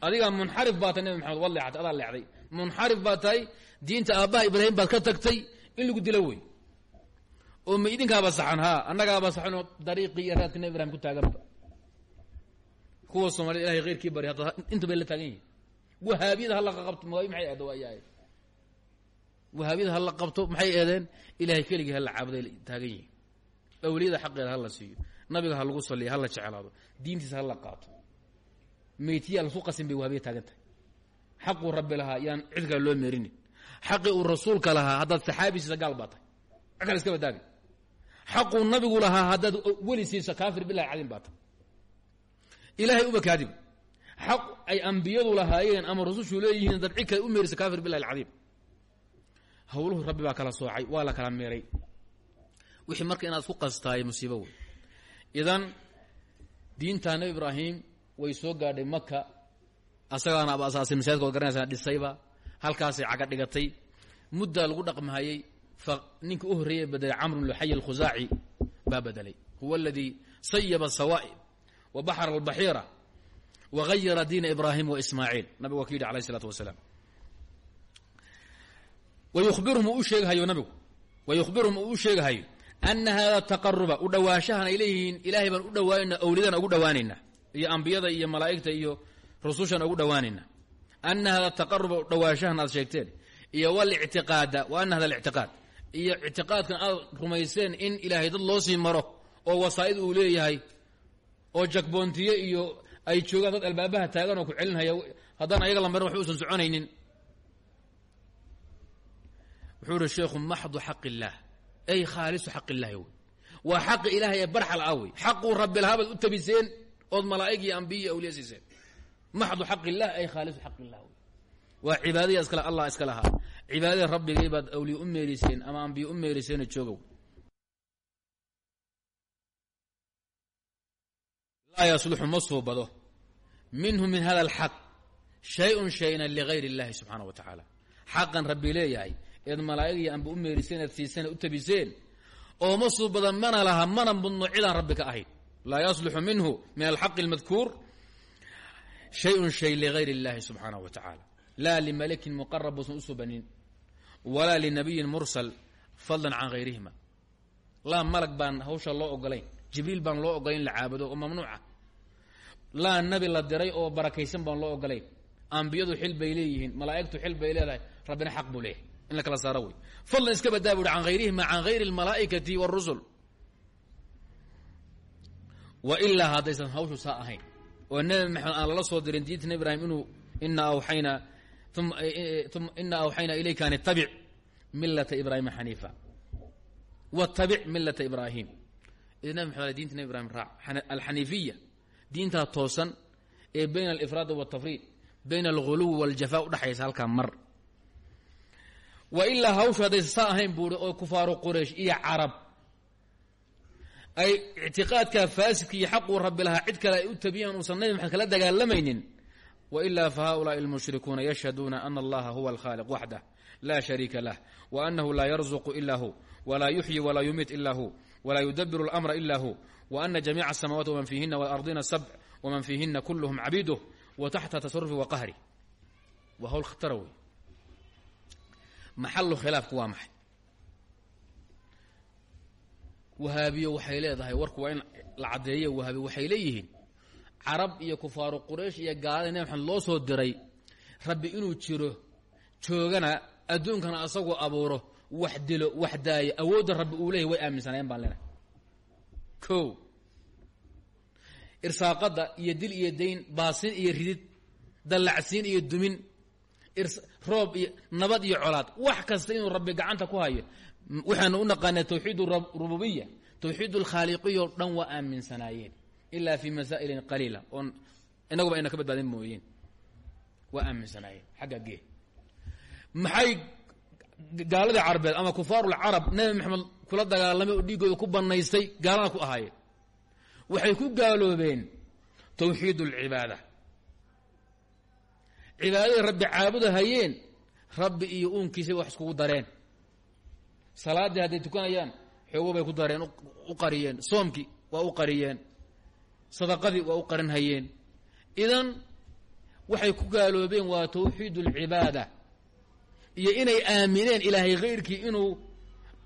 adigaa munxarif baa tahay nebi maxamed waad leexatay adaa leexday munxarif baa tahay diinta aabbaha ibraahim baad ka tagtay in lagu dilo wey. Oo ma idinkaaba saxan haa annagaaba saxanoo dariiqii iyo raadka nebi ibrahim ku taaganba kuwa soomaalida ilahay khayrkii bari hadda inta bay la taagan yihiin wahaabiyada hala qabto mawaabi maxay ahda waayahay wahaabiyada hala qabto maxay eedeen ilahay keligii hala caabuday taagan yihiin awliyada xaqeeda hala siiyo. Nabiga ha lagu saliya hala jeclaado. Diintiisa hala qaato meytiyaa lasu qasin bay wahabiya taagan tahay. Xaquu rabbi yaan cid loo meerinin. Xaqii uu rasuulka lahaa haddaad saxaabisiisa gaal baa tahay kale iska badaagay xaquu nabigu lahaa haddaad weli siiso kaafir bilahi cadin baa tahay uba kaadib. Xaq ay ambiyadu lahaayeen ama rusushu leeyihiin dad cid u meerisa kafir billahi alcadiim hawluhu rabbi kala soocay waa la kala meeray. Wixii marka inaad isku qastaay musiibo idan diinta nabi ibraahim way soo gaadhay maka asagaana aba asaasay masaajidka od garanaysaa dhisayba. Halkaasay caga dhigatay. Muddaa lagu dhaqmahayey fa ninka u horreeyey bedelay camr bn luxay alkhusaaci baa bedelay huwa aladii sayaba sawaa'ib wa baxra albaxiira wa gayara diina ibraahim wa ismaaciil. Nabigu waa ku yidhi alayh isalaatu wasalaam wa yukhbiruhum uu u sheegahayo nabigu. Wa yukhbiruhum u sheegahayo ana hada taqaruba u dhawaanshahan ay leeyihiin ilaahay u dhawaanayna awliyadana ugu dhawaanayna iyo ambiyada iyo malaa'igta iyo rusushana ugu dhawaanayna ana hada taqaruba u dhawaanshahan aad sheegteen. Iyo walictiqaada wa ana hada alictiqaad iyo ictiqaadkan aad rumayseen in ilaahay dad loo sii maro oo wasaa'id uu leeyahay oo jakboontiye iyo ay joogaan dad albaabaha taagan oo ku celinhaya haddaan ayaga la marin waxba usan soconaynin. Wuxuu ihi sheekhu maxdu xaq illaah ay khaalisu xaq illaahi wey. Waa xaqi ilaahay ee barxal ah wey. Xaquu u tabiseen ood malaa'ig iyo ambiya awliya siiseen maxdu xaq ay khaalisu xaq illah waa cibaadaya iskale allah iska lahaa cibaadada rabbigay baad awliya u meeriseen ama ambiya u meeriseeno joogow. Laa yasluxu ma suubado minhu min hada alxaq shay-un shayna ligayr illahi subxaana wa tacaala. Xaqan rabbi leeyahay eed malaa'ig iyo amba u meeriseen eed siiseen u tabiseen oo ma suubada mana laha mana mudno cidaan rabbi ka ahayn laa yasluxu minhu min alxaqi almadkuur shay-un shay ligayr illahi subxaanahu wa tacaala laa limalikin muqarab uusan u subanin walaa linabiyin mursal fadlan can hayrihima laa malag baan hawsha loo ogolayn jibriil baan loo ogolayn la caabudo oo mamnuuca laa nabi la diray oo barakaysan baan loo ogolayn ambiyadu xil bay leeyihiin malaa'igtu xil bay leedahay rabbina xaq buu leeyahy in la kala saaro wey fadlan iska badaa bu uhi can hayrihima can hayri almalaa'ikati wاrusul wa ilaa haddaysan hawshu saa ahayn. Oo nebi maxamed aan lala soo dirin diinta nebi ibraahim inuu ina awxaynaa uma ina awxaynaa ilayka an itabic milata ibraahima xaniifa watabic milata ibraahim. Id nabi maxamed dinta nebi ibrahim raac. Alxaniifiya diintaa toosan ee bayna alifraad waltafriid bayna alguluwi waljafaa udhexaysa halkaa mar. Wa ilaa hawshu haddaysa saa ahayn buuhi oo kufaaru quraysh iyo carab ay ictiqaadkaa faasidka iyo xaquu rabbi lahaa cid kale ay u tabiyaan uusan nabi maxamed kala dagaalamaynin. Wa ilaa fa haulaai almushrikuuna yashhaduuna ana allaha huwa alkhaaliq waxdah laa shariika lah wa anahu laa yarzuqu ila hu walaa yuxyi walaa yumiit ila hu walaa yudabiru اlamra ila hu wa ana jamiica asamaawaati waman fiihina walardina sabc waman fiihina kulluhum cabiiduh wa taxta tasarufi wa qahri. Waa hawl khatara wey maxalu khilaafku waa wahaabiyo waxay leedahay warku waa in la caddeeyo wahaabiyo waxay leeyihiin carab iyo kufaaru quraysh iyo gaalada nebi loo soo diray rabbi inuu jiro joogana adduunkana asagoo abuuro wax dilo wax daayo. Awoodda rabbi uu leeyahy way aaminsanayen baan leenahay ko irsaaqadda iyo dil iyo dayn baasin iyo ridid dallacsiin iyo dumin roob iyo nabad iyo colaad. Wax kasta inuu rabbi gacanta ku hayo waxaanu u naqaanaa tawxiid rububiya. Tawxiid alkhaaliqiyo dhan waa aaminsanaayeen ilaa fi masaa'ilin qaliila oon inaguba ayna ka badbaadin mooyeen. Waa aaminsanaayeen xagga gee. Maxay gaaladii carabeed ama kufaarulcarab nabi maxamed kula dagaalamay oo dhiiggooda ku banaystay gaalada ku ahaayeen. Waxay ku gaaloobeen tawxiid alcibaada cibaadaday rabbi caabuda hayeen rabbi iyo uunkiisay wax iskugu dareen salaaddii hadday tukanayaan xoogo bay ku dareen u qariyeen soomkii waa u qariyeen sadaqadii waa u qarin hayeen idan waxay ku gaaloobeen waa tawxiid alcibaada iyo inay aamineen ilaahay khayrkii inuu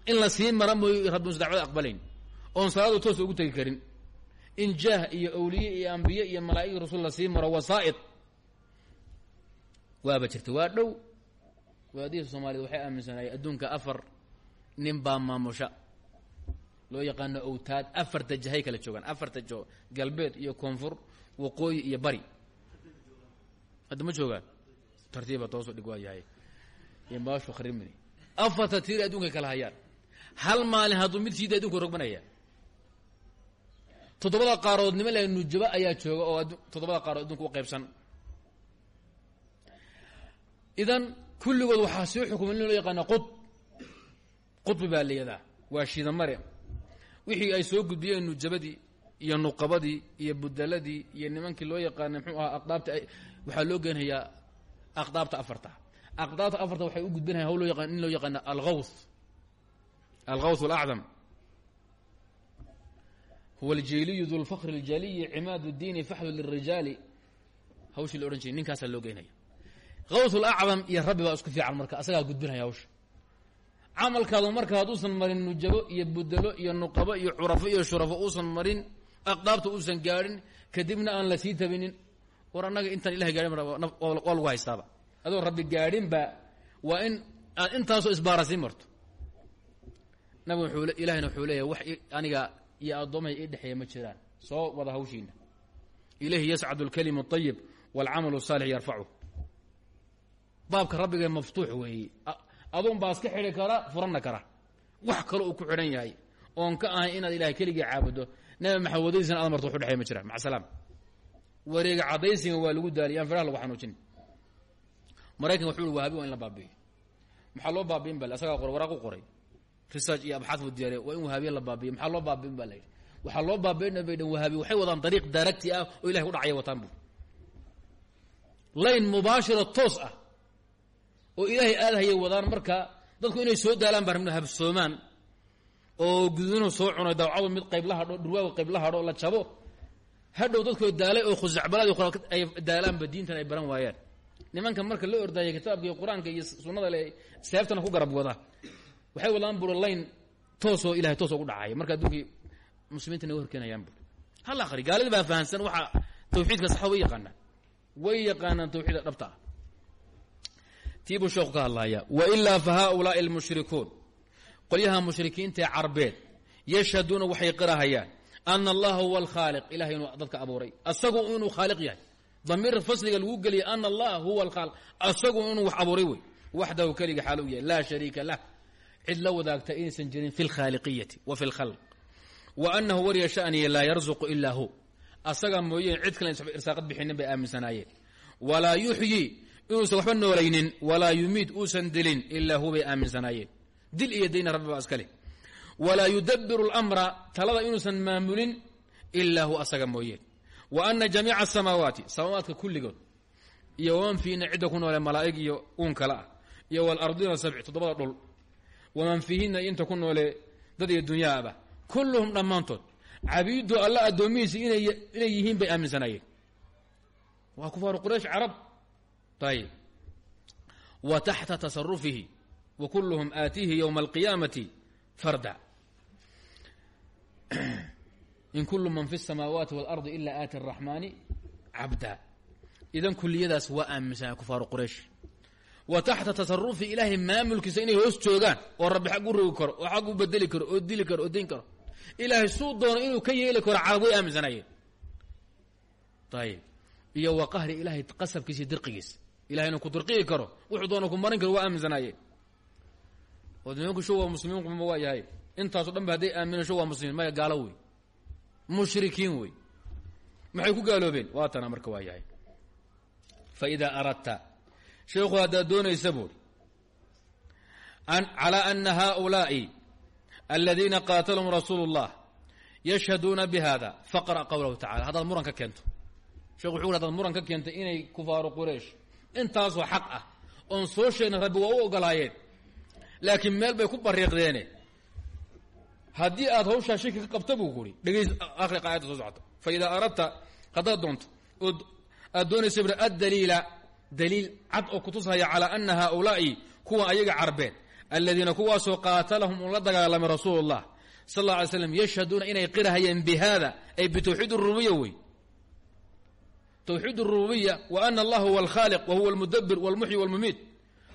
in la sii mara mooyo rabbi usa dacwada aqbalayn oon salaadu toos ugu tegi karin. In jaah iyo awliye iyo ambiye iyo malaa'ig rasul la sii maro wasaa'id waaba jirta waa dhow. Waadihi soomaaliyed waxay aaminsanaayeen adduunka afar nin baa maamusha. Loo yaqaano owtaad afarta jahay kala joogaan. Afarta jo galbeed iyo koonfur waqooyi iyo bari. Hadda ma joogaan? Tartiiba toosu dhig waa yahay baashu kharimini afarta tiir addunkay kala hayaan. Hal maalin hadduu mid siida adunka rogmanaya toddobada qaarood nima la nujaba ayaa jooga oo toddobada qaarood adunka u qaybsan. Idan kulligood waxaa sii xukumay in loo yaqaana qud qudbi baa layadaa waa shidamare wixii ay soo gudbiyeen nujabadii iyo nuqabadii iyo budaladii iyo nimankii loo yaqaana mxuu ahaa aqdaabta waxaa loo geenayaa aqdaabta afarta. Aqdaabta afarta waxay u gudbinayan haw loo yaqaan in loo yaqaana algawth algawth alacdam. Huwa aljeeliyu du lfakri اljaliyi cimaad اdiini faxdu lirijaali hawshii la odhan jiray ninkaasaa loo geynaya gawth lacdam iyo rabbi baa isku fiican marka asagaa gudbinaya hawsha camalkaadu marka hadduusan marin nujabo iyo budalo iyo nuqabo iyo curafo iyo shurafo uusan marin aqdaabta uusan gaadhin kadibna aan la sii tabinin war annaga intaan ilahay gaadhin waa lagu haystaaba adoo rabbi gaadhinba waa in aad intaasoo isbaara sii marto nabigu wuxuu ilahayna wuxuu leeyahay wax aniga iyo addoomahay ii dhexeeya ma jiraan soo wada hawshiina ilayhi yascadu alkalimu اطayib wاlcamalu الsaalix yarfacu baabka rabbigee maftuux weeye aduun baa iska xidhi kara furanna kara. Wax kale uu ku xidhan yahay. Oon ka ahay inaad ilahay keligii caabudo. Nabi maxamed wadadiisana aad marto wax udhexeeya ma jiraan maca salaam. Wareega caddaysiga waa lagu daaliy aan faraha lagu xanuujin maraykan wuxuu i wahabi waa in la baabi'iyo maxaa loo baabi'in ba asagaa qoray waraaq qoray. Research iyo abxaad buu diyaariya waa in wahaabiya la baabi'iyo maxaa loo baabi'in ba la loo baabi'ina bay dhan wahaabi waxay wadaan dariiq daaragti ah oo ilahay ku dhacaya wataan bu layn mubaashira toos ah oo ilaahay aadahayay wadaan marka dadku inay soo daalaan baa habsoomaan. Oo guduunuhu soo cunay dawcadu mid qayb la hadho dhurwaagu qayb la hadho la jabo. Hadhow dadkoo daalay oo khusacbalaadi ay daalaanba diintan ay baran waayaan. Nimanka marka la ordaaya kitaabka iyo qur'aanka iyo sunnada le seeftana ku garab wada. Waxay wadaan buro layn toosoo ilahay toos ugu dhacaya marka adduunkii muslimiinta naga horkeenayaan bur hal akri gaalida baa fahamsan waxaa tawxiidka saxa way yaqaanaan. Way yaqaanaan tawxiidka dhabta ah tii buu sheeku ka hadlaya wailaa fa haaulaai almushrikuun. Qolyaha mushrikiinta ee carbeed yashhaduuna waxay qirahayaan ana allaha huwa alkhaaliq. Ilahay inuu dadka abuuray. Asagu inuu khaaliq yahay. Damiir fasliga lagu geliyay ana allaha huwa alkhaaliq. Asagu inuu wax abuuray wey. Waxdahu keliga xaal u yahay. Laa shariika lah. Cid la wadaagta inaysan jirin fi lkhaaliqiyati wa fi lkhalq wa anahu wariya shaniya laa yarzuqu ilaa hu. Asaga mooyeen cid kale irsaaqad bixinin bay aaminsanaayeen. Walaa yuxyi inuusan waxba noolaynin walaa yumiid uusan dilin ilaa hu bay aaminsanaayeen. Dil iyo dayna rabbi baa iska leh. Walaa yudabiru اlamra talada inuusan maamulin ilaa hu asaga mooyeen. Wa ana jamiica asamaawaati samaawaadka kulligood iyo waman fiihina cidda ku noole malaa'ig iyo uun kale ah iyo walardina sabci toddobada dhul waman fiihina inta ku noole dad iyo dunyaaba kulluhum dhammaantood cabiidu alla addoomihiisa inay yihiin bay aaminsanaayeen. Waa kufaaru quraysh carab ayib wa taxta tasarufihi wa kulluhum aatiihi yowma alqiyaamati farda in kullu man fi الsamaawaati wاlardi ila aati الraxmaani cabda idan kuliyadaas waa aaminsanaa kufaaru quraysh wa taxta tasarufi ilaahay maamulkiisa inay hoos joogaan oo rabbi xag u rogi karo oo xag u bedeli karo oo dili karo oo dayn karo ilaahay suu doono inuu ka yeeli karo carab way aaminsanaayeen ayib iyo wa qahri ilaahay qasabkiisa iyo dirqigiisa ilahayna ku turqiyi karo wuxuu doona ku marin karo waa aaminsanayeen ood nimanku show waa muslimiinku ma waa yahay intaaso dhan ba hadday aamina show waa muslimiin maya gaalo wey. Mushrikiin wey. Maxay ku gaaloobeen? Waa tana marka waa yahay. Fa idaa aradta sheekhu haddaad doonaysa buuri calaa ana haaulaa'i aladiina qaatalahum rasuulu اllah yashhaduuna bihada faqra qowlahu tacala haddaad muran ka sheekhu wuxu uri hadaad muran inay kufaaru quraysh intaasoo xaq ah oon soo sheegna rabbi waa u ogolaayeen laakiin meel bay ku bariiqdeene haddii aad hawshaa shirki ka qabta buu kuri dhegays akhri qaacida soo socota. Fa idaa aradta haddaad doonto ood aad doonaysa br addaliila daliil cad oo kutushaya calaa ana haaulaa'i kuwa ayaga carbeen aladiina kuwaasoo qaatalahum uu la dagaalamay rasuul اllah sal اl alay slam yashhaduuna inay qirahayeen bihada ay bitawxiid rububiya wey twxiid الrububiya w ana allah huwa alkhaaliq wa huwa almudabir wاlmuxyi wاlmumiid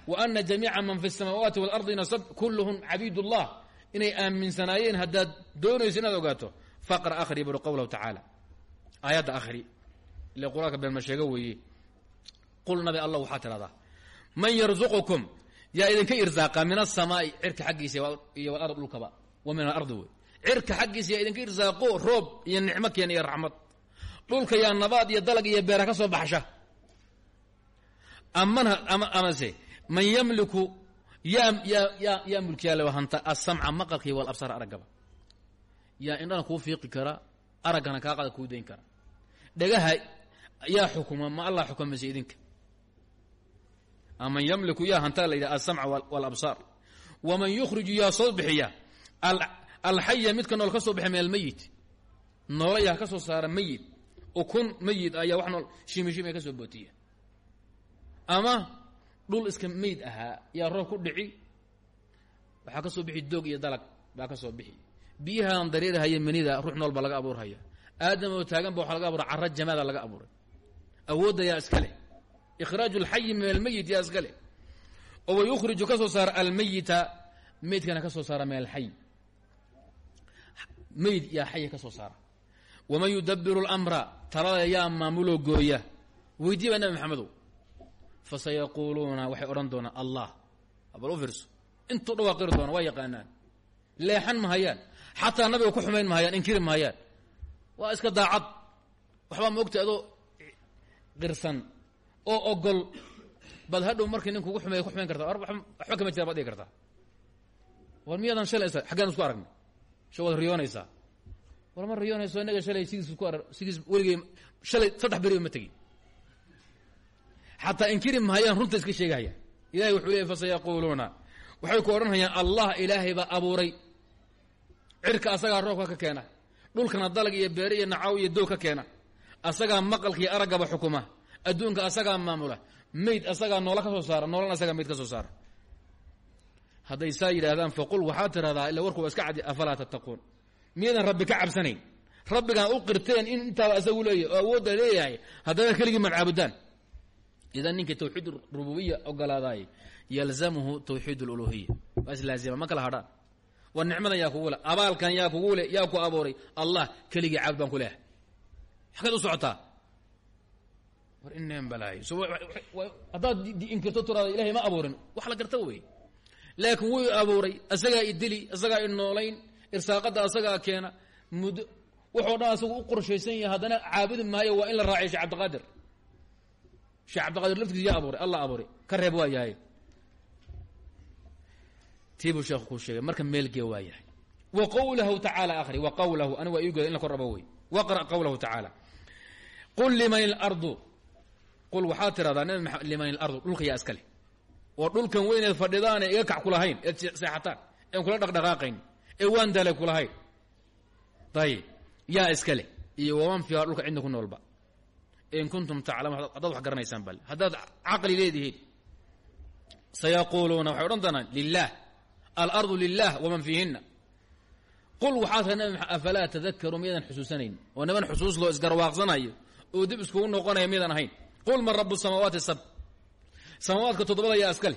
wa ana jamiica man fi الsamaawaati wاlardina sab kulluhum cabiid اllah inay aaminsanaayeen haddaad doonayso inaad ogaato faqra akhri buri qowlahu tacaala aayadda akhri ile qur-aanka been ma sheego weeye qul nabi allah waxaa tidhahdaa man yarzuqukum yaa idinka irsaaqa min aلsamaa'i cirka xaggiisa iyo walard dhulkaba wa min alardi wey cirka xaggiisa yaa idinka irsaaqo roob iyo nicmo keena iyo raxmad dhulka yaa nabaad iyo dalag iyo beera ka soo baxsha. Amana ama amase man yamliku yaa yaa yaa yaa mulkiyaale hanta asamca maqalkii walabsar araggaba yaa indhana kuu fiiqi kara araggana kaa qada kuu dayn kara. Dhagaha yaa xukuma ma allah xukumaysa idinka. Aman yamliku yaa hantaa la yidhaha asamca walabsaar waman yukhriju yaa soo bixiya alxaya midka nool ka soo bixiya min almeyit noola yaa saara meyit ukun meyit ayaa wax nool shimi shimi ka soo bootiya ama dhul iska meyd ahaa yaa roob ku dhici waxaa ka soo bixi doog iyo dalag baa ka soo bixi. Biyahaan dareerahaya manida ruux nool baa laga abuurhaya aadam oo taagan ba waxaa laga abuuray cara jamaada laga abuuray. Awoodda yaa iska leh. Ikhraaju alxayi min almeyit yaa iska leh. Oo wa yukhriju ka soo saara almeyita meydkana ka soo saara min alxay meyd yaa xaya ka soo saara waman yudabiru اlamra talada yaa maamuloo gooya weydii baa nabi maxamedow fasayaquuluuna waxay odhan doonaan allah bal u fiirso intuu dhawaaqiri doona waa yaqaanaan leexan mahayaan xataa nabiga ku xumayn mahayaan inkiri mahayaan waa iska daacad waxbaa ma ogtay adoo qirsan oo ogol baad hadhow markii nin kugu xumeeya ku xumayn kartaa waxba kama jira baad dhigi kartaa war miyaadan shalay xaggaan isku aragnay sha waad riyoonaysaa war ma riyoonayso inaga shalay sidiis ku ar sidiis weligey shalay saddex beriba ma tegin xataa inkiri mahayaan runta iska sheegahaya ilahay wuxuu leeyay fasayaquuluuna. Waxay ku odhanhayaan allah ilaahay baa abuuray. Cirka asagaa roobka ka keena dhulkana dalag iyo beere iyo nacaw iyo doog ka keena. Asagaa maqalka iyo araggaba xukuma. Adduunka asagaa maamula. Meyd asagaa noola ka soo saara noolan asagaa meyd ka soo saara. Hadday saa faqul waxaad tidhahdaa illa warku iska cadi afalaa tattaquun miyadan rabbi ka cabsanayn. Rabbigaan u qirteen in intaaba asagu leeyahy oo awoodda leeyahay haddana keligii maad caabudaan. Idan ninkii tawxiid rububiya ogolaadaay yalzamuhu tawxiid luluhiya waa islaazima ma kala hadhaan. War nicmadan yaa kugu le abaalkan yaa kugu le yaa ku abuuray allah keligii caabud baan ku leehay xaggeed u socotaa? War ineen balaayo. Haddaad inkirto turaada ilahay ma abuurin wax la garta wey. Laakiin wuu abuuray asagaa i dili asagaa i irsaaqadda asagaa keena muddo wuxoo dhan asagu u qorshaysan yahay haddana caabudi maayo waa in la raaciyo sheekh cabdiqaadir sheekh cabdiqaadir laftigiis yaa abuuray allah abuuray ka reeb waa yahay. Tii buu sheekhu kuu sheegay marka meelgee waa yahay. Wa qawlahu tacaala akhri wa qawlahu ani waa iigoda in la kor rabo wey waqra qawlahu qul liman ilardu qul waxaad tidhahdaa nabi liman ilardu dhulka yaa iska leh. Oo dhulkan weyneed fadhidaane iga kac kulahayn eed seexataan een kula dhaqdhaqaaqayn ee waan daalay kulahayn ayib yaa iska iyo waman fiiha dhulka cidna ku noolba. In kuntum taclamuun haddaad wax garanaysaan bal. Haddaad caqli leedihiin. Sayaquuluuna waxay odhan doonaan lilah alardu lilah waman fiihinna. Qul waxaad tahay nabi maxamed afalaa tadakaruun miyadan xusuusanayn. Oo niman xusuus loo oo dib iskugu noqonaya miyadan ahayn. Qul man rabu samaawaati sab samaawaadka toddobada yaa iska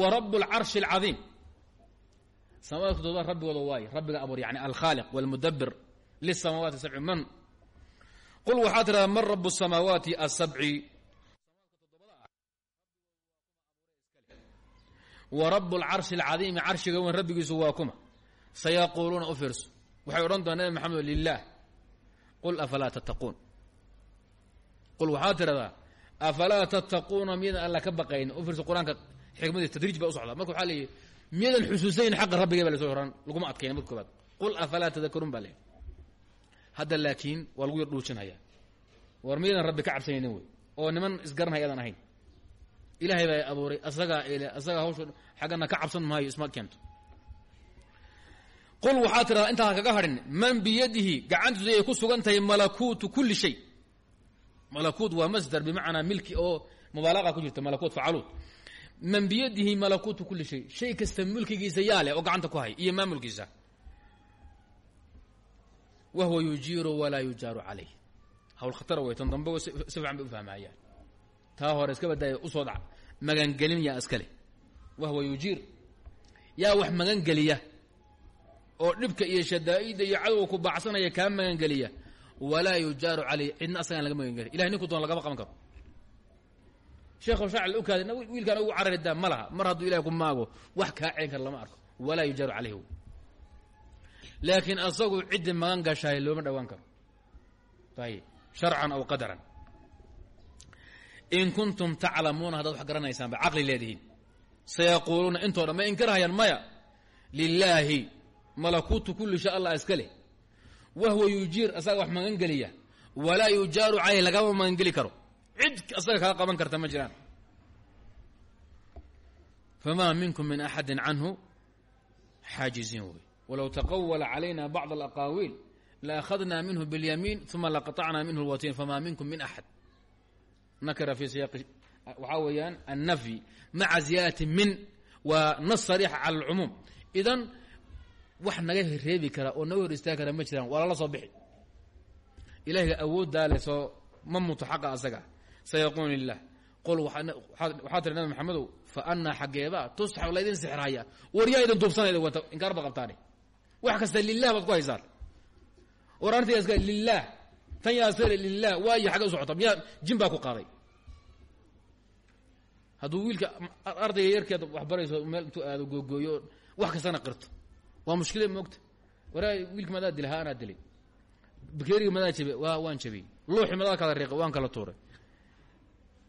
wa rabu alcarshi alcadiim samaawaadka toddobada rabbigooda waaye rabbiga abuur yani alkhaaliq walmudabir lisamaawaati sabci man. Qul waxaa tidhahdaa man rabu samaawaati asabci wa rabu alcarshi alcadiimi carshiga weyn rabbigiisu waa kuma. Sayaquuluuna u fiirso. Waxay odhan doona nabi maxamed lilah qul afalaa tattaquun? Qul waxaa tidhahdaa afalaa tattaquuna? Miyadan alla ka baqaynin u fiirso qur'aanka xikmadii tadriij ba u socdaa marka waxaa leeyihi miyadan xusuusanayn xaqa rabbiga ba la soo horan laguma adkayna marka koobaad qul afalaa tadakaruun baa leeyihi hadda laakiin waa lagu yar dhuujinhayaa war miyadan rabbi ka cabsanaynin wey oo niman isgaranhay adan ahayn ilaahay baa abuuray asagaa ele asagaa hawsha xaggana ka cabsan maayo isma keento qul waxaa tidhahdaa intaan kaga hadhin man biyadihi gacantiisu ay ku sugan tahay malakuutu man biyadihi malakuutu kulli shay shay kasta mulkigiisa yaa leh oo gacanta ku hay iyo maamulkiisa wahwa yujiiru walaa yujaaru calayh hawl khatara wey tan dambe si bay u fahmayaan taa hore iska badaaya u soo dhac magangelin yaa iska leh wahwa yujiir yaa wax magangeliya oo dhibka iyo shadaa'idda iyo cadowga ku baacsanaya kaa magangeliya walaa yujaaru calayh cidna asagaan laga magangeliya ilahay ninku doon lagama qaban karo sheekh shaacil ukaadi wiilkaan ugu cararidaa ma laha. Mar hadduu ilahay ku maago wax kaa celin kara lama arko. Walaa yujaaru calayh laakiin asagu ciddi magan gashaay looma dhowaan karo. Ayib sharcan aw qadaran. In kuntum taclamuuna haddaad wax garanaysaan ba caqli leedihiin. Sayaquuluuna intoo dhan ma inkirhayaan maya. Lilaahi malakuutu kulli shay allah iska leh. Wahwa yujiir asaga wax magangeliya walaa yujaaru caleyh lagama magangeli karo cid asaga kaa qaban karta ma jiraan famaa minkum min axadi canhu xaajiziin wey walow taqawala calayna bacd alaqaawiil laأkhadna minhu bاlyamiin uma laqaطacna minhu اlwatiin fama minkum min axad nakira fi siyaaqi waxaa weeyaan annafyi maca ziyaadati min waa nas sariixa cala اlcumuum idan wax naga reebi kara oo naga hor istaagi kara ma jiraan waa lala soo bixi ilahiga awooddaa le soo ma muto xaqa asaga sayaquun lilah qol waxaa tiri nabi maxamedow fa anaa xaggeeba tusxab laydin sixirhaya war yaa idin duubsanayda wata inkaar baad qabtaane wax kasta lilah baad ku haysaan arrinta iska lilah tan yaa sare lilah waayo xagga u socota miyaa jin baa ku qaaday hadduu wiilka ardayga yarkeed wax barayso meel intuu aado googooyo wax kastana qirto waa mushkila moogta waraa wiilka madaa dila ha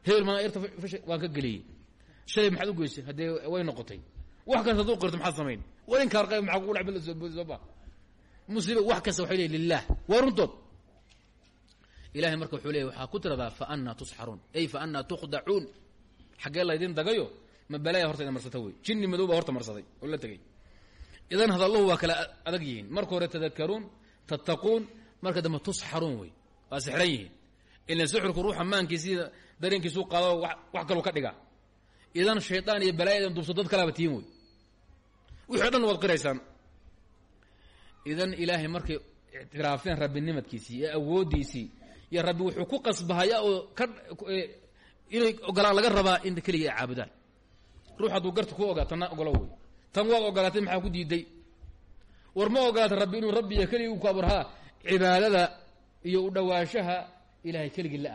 hebel madaa irta waan ka geliyey. Shalay maxaad u geysay haddee way noqotay. Wax kasta hadduu qirto maxaad samayn. War in kaar qayb maxaa kugu dhex bil soo ba. Musiiba wax kasta waxay leeyihiin lilah waa runtood. Ilahay marka wuxuu leeyay waxaa ku tiradaa fa anaa tusxaruun ay fa anaa tukhdacuun. Xaggee laydin dagayo ma balaaya horta ina marsata wey. Jinni madow baa horta marsaday oo la tegey idan hadallahu waa kala adag yihiin. Marka hore tadakaruun tattaquun. Marka dambe tusxaruun wey. Waa sixran yihiin. Ilan sixirku ruuxa maankiisii dareenkiisuu qaado wax kaloo ka dhiga. Idan shaydaan iyo balaayadan dubso dad kalaaba tihin wey wixi dhan waad qiraysaan. Idan ilaahay markay ictiraafeen rabbinimadkiisii ee awooddiisii iyo rabbi wuxuu ku qasbahayaa oo ka inay ogolaan laga rabaa in keliga ay caabudaan. Ruux hadduu garta ku ogaa tanna ogolo tan waad ogolaatay maxaa ku diiday? War ma ogolaatay rabbi inuu rabbiya keligii ku aburhaa cibaadada iyo u dhawaanshaha ilahay keligii la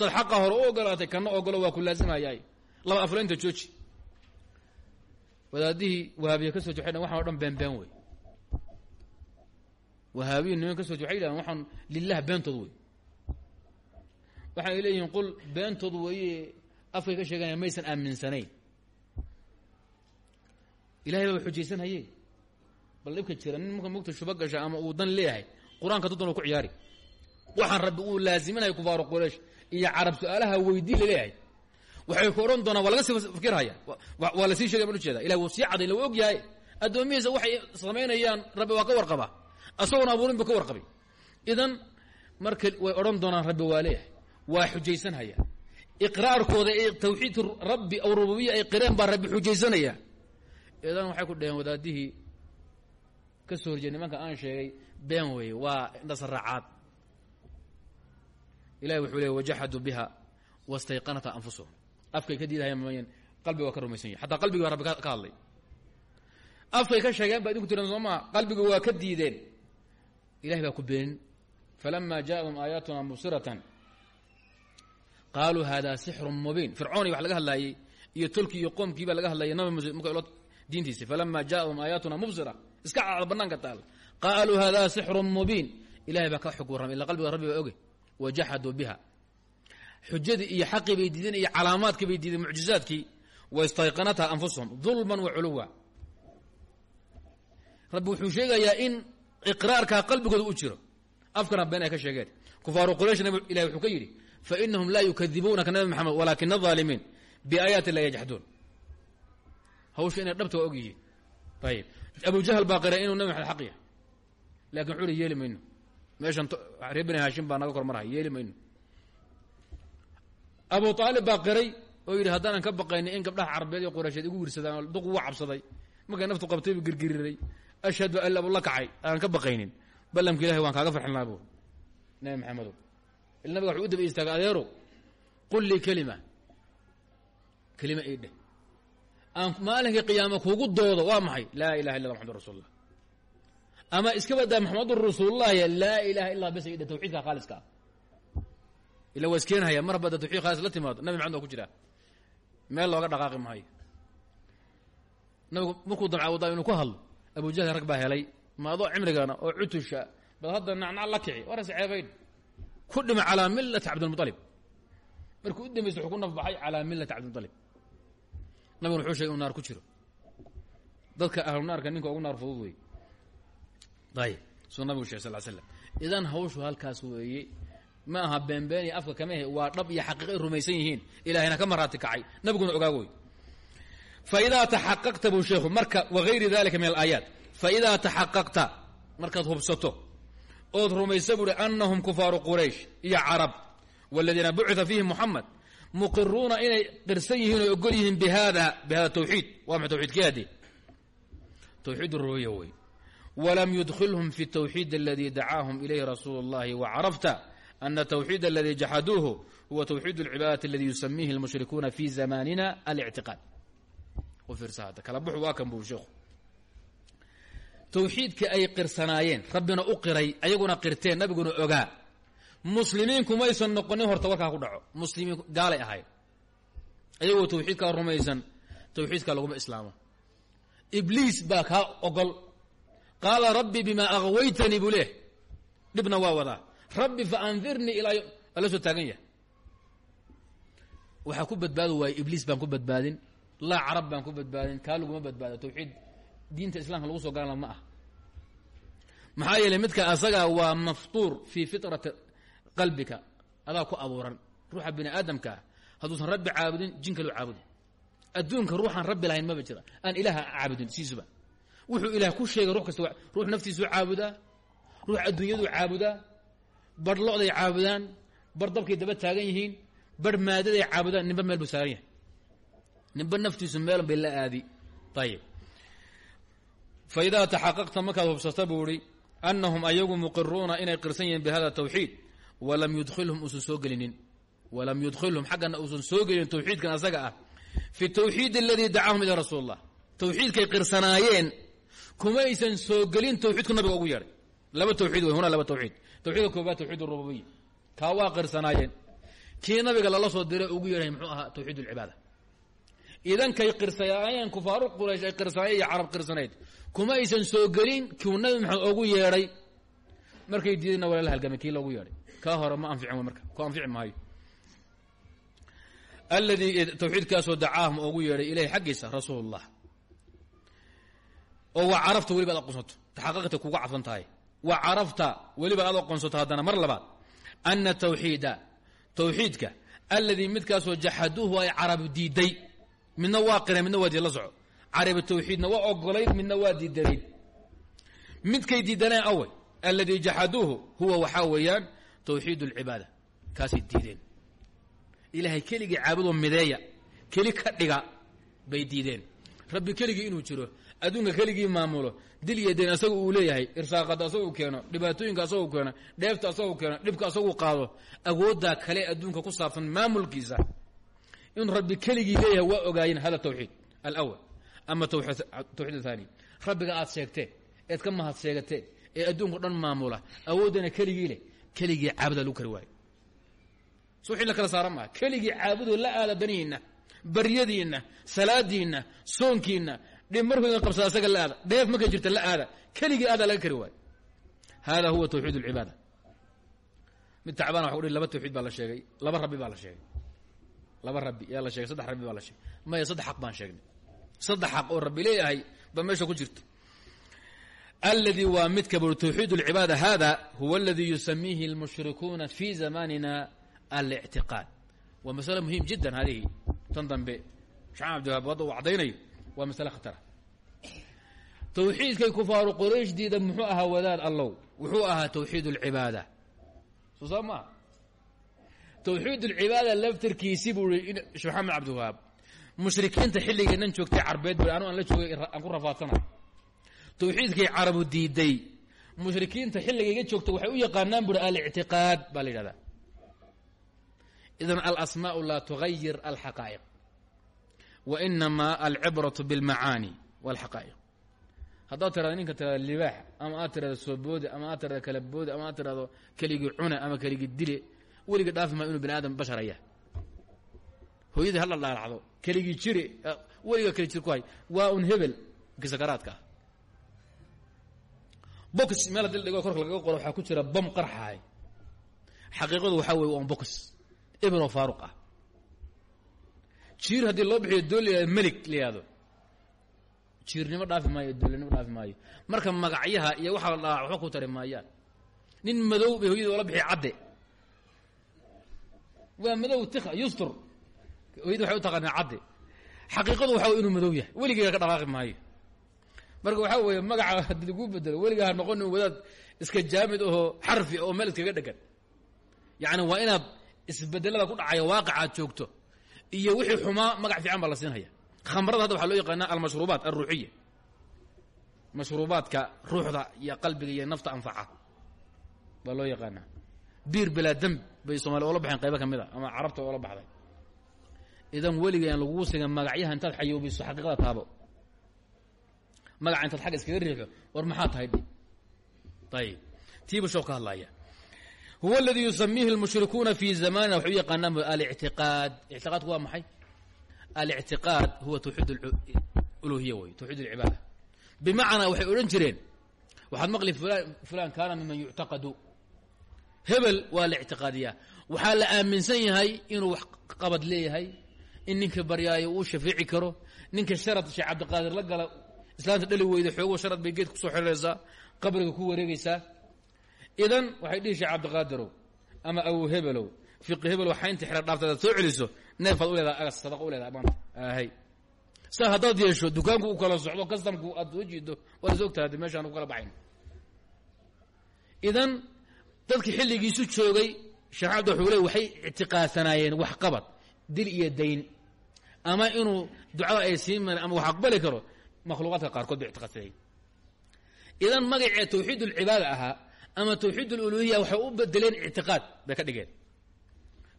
aad sad xaqa hore u ogolaatay kana ogolo waa ku laasimayaay. Laba aflaynta jooji. Wadaadihii wahaabiya ka soo joxay dhan waxan o dhan been been wey. Wahaabiyi niman ka soo yidhahdeen waxaan lilah beentood wey. Waxay leeyihiin qul beentood weeye afkay ka sheegaya maysan aaminsanayn. Ilahay baa xujaysan haye bal dhibka jira nin marka mogta shuba gasha ama uu dan leeyahay qur'aanka daddan ku ciyaari waxaan rabbi uu laaziminaya kufaaru quraysh. Iyo carab su'aalaha weydii la leeyahay. Waxay ku odhan doonaan waa laga sii fikirhaya waa la sii shegay baan ujeeda ilahi wuu sii cadayn lawa og yahay addoomihiisa waxay samaynayaan rabbi waa ka warqaba. Asagoon abuurin bu ka warqabay. Idan marka way odhan doonaan rabbi waa leeyahay. Waa xujaysanhaya. Iqraarkooda ee tawxiidka rabbi aw rububiya ay qireen baa rabbi xujaysanaya. Idan waxay ku dhaheen wadaadihii ka soo horjeed nimanka aan sheegay been weeye waa indhasaraacaad ilahi wuxuu leey wajaxaduu biha wastayqanata anfusuhum. Afkay ka diidahayaan mayan qalbiga waa ka rumaysan yahy xataa qalbigi afkay ka sheegeen baa idinku tiran soo maa qalbiga waa ka diideen. Ilahay baa ku beenin. Falama jaaءahum aayaatuna mubsiratan hada sixru mubiin. Fircooni wax laga hadlaayey iyo tolkii iyo qoomkii baa laga hadlayay nabi muse marka diintiisi falama jaaءahum aayaatuna mubsira iska cad banaanka taal. Qaaluu hada sixru mubiin. Ilahay baa ka xog illa qalbiga rabbi baa oge wajaxaduu biha. Xujadii iyo xaqii bay diideen iyo calaamaadkii bay diideen mucjizaadkii wastayqanatha anfusuhum dulman wa culuwa. Rabbi wuxuu sheegayaa in iqraarkaa qalbigooda u jiro. Afkana been ay ka sheegeen. Kufaaru quraysh ilahi wuxuu ka yidhi fainahum laa yukadibuunaka nabi maxamed walaakina aalimiin biaayaati la yajxaduun hawsha inay dhabta og yihiin ayib abu jahl baa inuu nabi maxamed xaq yahay. Lakin wuxuu hi yeeli mayno meeshan reer haashim baa naga kormarhay yeeli mayno. Abu aalib baa oo yidhi haddaanan ka baqayni in gabdhaha carabeed iyo quraysheed igu wirsadaan duq uga cabsaday markay naftu qabtay bu girgiriray. Ashhadu an labu la kacay aanan ka baqaynin. Ballamka ilahay waan kaaga farxin lahaa nabi maxamedow il nabiga wuxuu u daba qul lii kelima kelima ii dheh. Aan maalinkii qiyaama doodo waa maxay? Laa ilaha illa allah maxamad rasulullah ama iska badaa maxamedun rasuulullahi laa ilaha illa bes idhe tawxiidka khaaliska. Ila waa iskeenhaya mar hadda tawxiid khaalis la timaado nabi maxamed ku jiraa meel looga dhaqaaqi maayo. Nabigu markuu damca wadaa inuu ku hadlo abu jahl rag baa helay ma adoo oo cutusha bal hadda nacnac la kici waras ceebayn. Ku dhima calaa millati cabdilmualib markii u dambaysa wuxuu ku nafbaxay calaa millati cabdilmutalib nabiguna wuxuu shegay naar ku jiro. Dadka ahlu naarka ninka ugu naar fudud wey ayib suu nabigu shegay sal slam idan hawshu halkaas weeye ma aha beenbeen iyo afka kama he waa dhab iyo xaqiiqa ay rumaysan yihiin ilahayna ka maraati kacay nabiguna ogaagoy faidaa taxaqaqta buu sheekhu marka wagayri dalika min alaayaat faidaa taxaqaqta markaad hubsato ood rumaysa buuhi anahum kufaaru quraysh iyo carab waladiina bucita fiihim muxamed muqiruuna inay qirsan yihiin oo ogol yihiin bihada bihada tawxiid waa ma walam yudkhilhum fi tawxiid aladi dacaahum ilayhi rasuulu اllahi wacarafta ana tawxiid aladi jaxaduuhu huwa tawxiid اlcibaadati aladi yusamihi اlmushrikuuna fi zamanina alictiqaad u fiirsa hadda kala buxu waa kan buu sheekhu tawxiidkii ay qirsanaayeen rabbina u qiray ayaguna qirteen nabiguna ogaa muslimiinku maysan noqonin horta warkaa ku dhaco muslimiin gaalay ahayd ayagoo tawxiidkaa rumaysan tawxiidkaa laguma islaamo ibliis baa kaa ogol qaala rabbi bimaa aghwaytanii buu leeh dhibna waa wadaa rabbi fa andirnii ilaa ala soo taagan yahay. Waxaa ku badbaado waaye ibliis baan ku badbaadin laa carab baan ku badbaadin kaa laguma badbaado. Tawxiid diinta islaamka lagu soo garan ma ah maxaa yeelay midka asaga waa maftuur fii fitrati qalbika adaa ku abuuran. Ruuxa bini aadamka ah hadduusan rabbi caabudin jin kaloo caabudi adduunka ruuxaan rabbi lahayn maba jira. Aan ilaaha caabudin siisuba wuxuu ilaah ku sheegay ruux kasta ruux naftiisuu caabudaa ruux adduunyaduu caabudaa barh lo-day caabudaan bar dabkay daba taagan yihiin barh maadaday caabudaan ninba meel buu saaran yahay. Naftiisu meelun bay aadi. Ayib fa idaa taxaqaqta markaad buu ihi anahum ayagu muqiruuna inay qirsan yihiin bihada tawxiid walam yudkhilhum uusan soo walam yudkhilhum xaggana uusan soo gelinin tawxiidkan asaga ah. Fi tawxiid aladii dacaahum ila rasuul اllah tawxiidkay qirsanaayeen kumaysan soo gelin tawxiidku nabiga ugu yeedhay laba tawxiid wey huna laba tawxiid. Tawxiidka koobaad tawxiid rububiya. Kaa waa qirsanaayeen. Kii nabiga lala soo diray ugu yeedhay muxuu ahaa tawxiid اlcibaada idankay qirsanaayeen kufaaru quraysh ay qirsanaayeen iyo carab qirsanayd. Kuma soo gelin kiu nabi maxamed ugu yeedhay markay diidayna waa la halgamay kii loogu yeedhay kaa hore ma anficin marka ku anfici maayo. Aladii tawxiidkaasoo dacaahum ugu yeedhay ilahi xaggiisa rasuul oo waa carafta weliba ad aqoonsato. Taxaqaqta kuga cadfan tahay. Waa carafta weliba aad aqoonsato haddana mar labaad. Ana tawxiida tawxiidka aladii midkaasoo jaxaduuhu ay carab diiday. Midna waa qireen midna waa diid la soco. Carabi tawxiidna waa ogolayd midna waa diidanayd midkay diidaneen awey aladii jaxaduuhu huwa waxaa weeyaan tawxiid اlcibaada kaasay diideen. Ilaahay keligii caabudoo mideeya keli ka dhiga bay diideen. Rabbi keligii inuu jiro adduunka keligii maamulo dil iyo deen asaga uu leeyahay irsaaqada asagu keeno dhibaatooyinka asagu keeno dheefta asagu keeno dhibka asagu qaado awooddaa kale adduunka ku saabsan maamulkiisa. Inuu rabbi keligii leeyahay waa ogaayeen hada tawxiid alawal ama tawxiid athani rabbiga aad sheegteen eed ka mahad sheegateen ee adduunka dhan maamula awooddana keligii leh keligii caabudaa lagu kari waayo. Wixii la kala saaran maha keligii la aada danihiinna baryadiinna salaadiinna dhib markooda qabsada asaga la aada dheef markay jirta la aada keligii aadaa laga kari waayo hada huwa tawxiid اlcibaada mid tacbana waxa uhi laba tawxiid baa la sheegay laba rabbi baa la sheegay laba rabbi yaa la sheegay saddex rabbi baa la sheegay maya saddex xaq baan sheegnay saddex xaq oo rabbi leeyahay ba meesha ku jirta aladii waa midka bur tawxiid اlcibaada hada huwa aladii yusamiihi اlmushrikuuna fi zamanina alictiqaad waa masale muhiim jiddan hadihi tan dambe shacaan abdiwaab wadda uu caddaynayo waa masale khatara tawxiidkay kufaaru quraysh diida muxuu ahaa wadaad allow? Wuxuu ahaa tawxiid اlcibaada soo saa maaha tawxiid اlcibaada laftarkiisi buu i sheekh maxamed cabdiwahaab mushrikiinta xilligeennan joogtay carbeed bu anu aan la joogay aan ku rafaadsanahay tawxiidkay carabu diiday mushrikiinta xilligayga joogta waxay u yaqaanaan buri alictiqaad baa la yidhahdaa. Idan alasmaau laa tugayir alxaqaa'iq wa inamaa alcibraةu biاlmacaani wاlxaqaa'iq haddaad tirahdo ninka tirahdo libaax ama aad tirahdo sooboode ama aad tirahdo kala boode ama aad tirahdo keligii cune ama keligii dile weligii dhaafi maayo inuu bani aadam basharaya hooyadii hala dhaalacdo keligii jire weliga keli jir ku hay waa un hebel sakaraadka ah box meel hadii dhigo korka lagaga qoro waxaa ku jira bom qarxahay xaqiiqadu waxaa weye waa un box ibn oo faaruq ah jiir haddii loo bixiyo dool la yihahdo melig jiirnimo dhaafi maayo doolinimo dhaafi maayo. Marka magacyaha iyo waxaa la dhahaa waxba ku tari maayaan. Nin madow bay hooyadii oola bixiya cadde. Waa madow tika yustur. Hooyadii waxay u taqaanaa cadde. Xaqiiqadu waxa way inuu madow yahay. Weligeega ka dhaqaaqi maayo. Marka waxaa weeye magaca haddii laguu bedelo weligaa ha wadaad iska jaamid ahoo xarfi oo meel iskaga dhegan. Yacni waa inaad isbedelada ku dhacaya waaqac aad joogto iyo wixii xumaa magac fiican baa la siinhaya khamrada hadda waxaa loo yaqaanaa almashruubaat alruuxiya mashruubaadka ruuxda iyo qalbiga iyo nafta anfaca baa loo yaqaanaa. Biir bilaa demb bay soomaliya oola baxeen qaybo ka mid a ama carabta oola baxday. Idan weliga aan lagugu sigan magacyaha intaad xayoobiso xaqiiqada taabo. Magaca intaad xagga iskaga riixo war maxaa tahay? Ayib tiiba shoo ka hadlaya huwa aladii yusamiihi lmushrikuuna fi zamanina waxay u yaqaanaan alictiqaad ictiqaadku waa maxay alictiqaad huwa tawxiid uluhiya wey tawxiid alcibaada bimacnaa waxay odhan jireen waxaad maqli fulan fulan kaana miman yuctaqadu hebel waa la ictiqaadiyaa waxaa la aaminsan yahay inuu wax qabad leeyahay in ninka baryaayo uu shafeeci karo ninka sharad sheekh cabdiqaadir la gala islaanta dhali weyda xoogo sharad bay geed ku soo xiraysaa qabriga ku wareegaysaa idan waxay dhihi sheekh cabdiqaadirow ama awow hebelow fiqi hebel waxaa inta xira dhaafta adaad soo celiso neefaad u leedaha agas sadaqa u leedaha maanta ahay. Saa haddaad yeesho dukaanku u kala socdo kastamku aad soo jiido waad is meeshaan u kala baxayn idan dadki xilligiisu joogay sheekh cabdi wuxuu le waxay ictiqaadsanaayeen wax qabad dil iyo dayn ama inuu ducada ay siin mara ama wax aqbali karo makhluuqaadka qaarkood bay ictiqaadsanayeen. Idan magacee tawxiid ulcibaada ahaa ama tawxiid aluluhiya waxay u bedeleen ictiqaad bay ka dhigeen.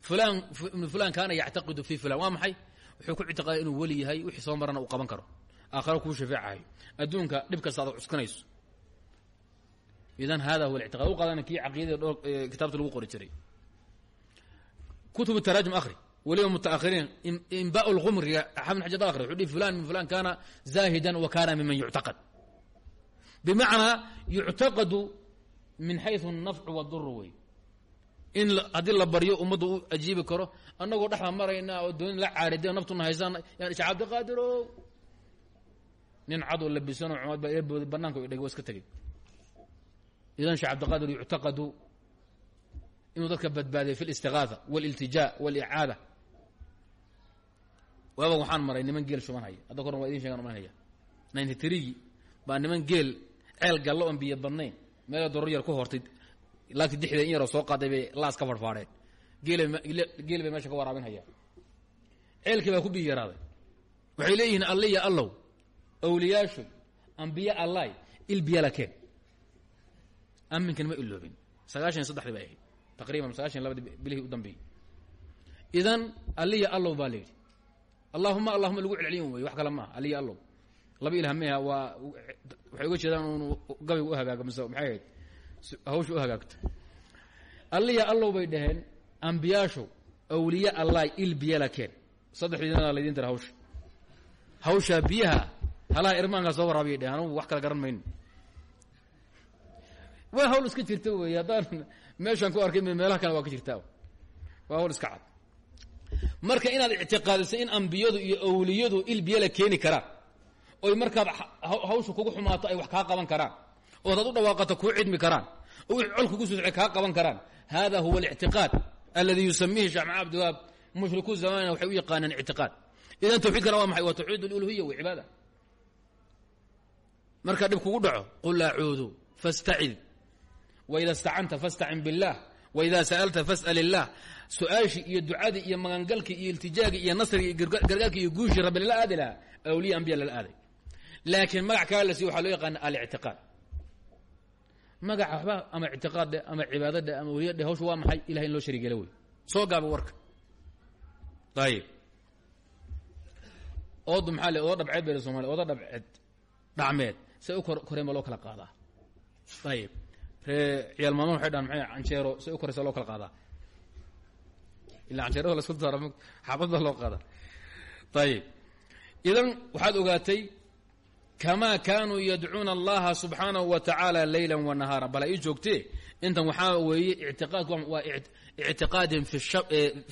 Fulan ibnu fulan kaana yactaqidu fi fulan waa maxay? Wuxuu ku ictiqaaday inuu weli yahay wixii soo marana uu qaban karo. Aakharo kuu shafeecahayo adduunka dhib kasta cuskanayso idan hada huwa ictiqad u qaadana kii caqiidada kitaabta lagu qori jiray. Kutub taraajum akhri. Weliba mutaahiriin inba lqumriga xamed xajad akhri wuxuu fulan min fulan kana zaahidan wa kana miman yuctaqad bimacnaa yuctaqadu min xayثu الnafcu wاdur wey in haddii la baryo ummadda u ajiibi karo annagoo dhexda marayna oo dooni la caariday naftuna haysaan yan isha cabdiqaadiro nin cad oo labisanoo cumad baa eebooday banaanka dheg wa iska tegey idan sheekh cabdiqaadir yuctaqadu inuu dadka badbaadiyo fi اlistigaatha wاliltijaa wاlicaada waaba waxaan maray niman geel shuban haya hadda koran waa idin sheegan uman haya ninety three baa niman geel ceel gallo oon biyo badnayn meela doror yar ku hortay laagti dixda in yaroo soo qaaday bay laas ka farfaadheen geel geel bay meesha ka waraabin hayaan ceelkii baa ku biyi yaraaday. Waxay leeyihiin alliya allow awliyaashu ambiye allaay ilbiyala keen. Aminkan ma iloobin sagaashan iyo saddexdii bay ahayd. Taqriban sagaashan labadii bilihii u dambeeyey. Idan alliya allow baa la yidhi. Allahuma allahuma lagu celceliyin wey wax kale maaha alliya allow. Laba waa waxay uga jeedaan unu gabayga u hagaago mise maxay ahayd hawsha u hagaagto. Alliya allow bay dhaheen ambiyaashow awliye allah ilbiyala keen saddexdiinana laydin tira hawsha hawshaa biyaha halaha irmaankaa soo waraabiyay dhehen anugu wax kala garan mayno waa hawl iska jirta wey haddaan meeshaan ku arkay meelaha kale waa ka jirtaa waa hawl iska cad. Marka inaad ictiqaadiso in ambiyadu iyo awliyadu ilbiyala keeni karaan oy markaad hawsha kugu xumaato ay wax kaa qaban karaan oo hadaad u dhawaaqato kuu cidmi karaan oo wix col kugu kaa qaban karaan hada huwa alictiqaad aladi yusamihi sheekh maxamed abdiwaab mushriku zamanina waxay u yaqaaneen ictiqaad idan tawxiidkana waa maxay? Waa tawxiid aluluhiya wa cibaada marka dhib kugu dhaco qul acuudu fastacid waida istacanta fastacin biاllah waida sa'alta fas'al illah su'aashii iyo ducadii iyo magangalkii iyo iltijaagii iyo nasrigii gargaarkii iyo guushii rabbi lala awliya ambiya lala aaday laakiin magac kala la siiy waxaa loo yaqaana alictiqaad. Magaca waxba ama ictiqaad dheh ama cibaado dheh ama weliya dheh hawsha waa maxay? Ilahay loo shariigela wey. Soo gaaba warka. Ayib oodu maxaa le ooda dhabceed bay somalia ooda dhabceed dhacmeed say u kor koreen baa loo kala qaadaa. Ayib ree ciyaal maama waxay dhahan maxay canjeero say u koraysa loo kala qaadaa. Illa canjeerada la isku daara xaabad loo qaadaa. Ayib idan waxaad ogaatay kamaa kaanuu yadcuuna allaha subxaanahu wa tacaala leyla wa nahaara bal ay joogtee intan waxaa weeye itiqaadku waa ictiqaadihim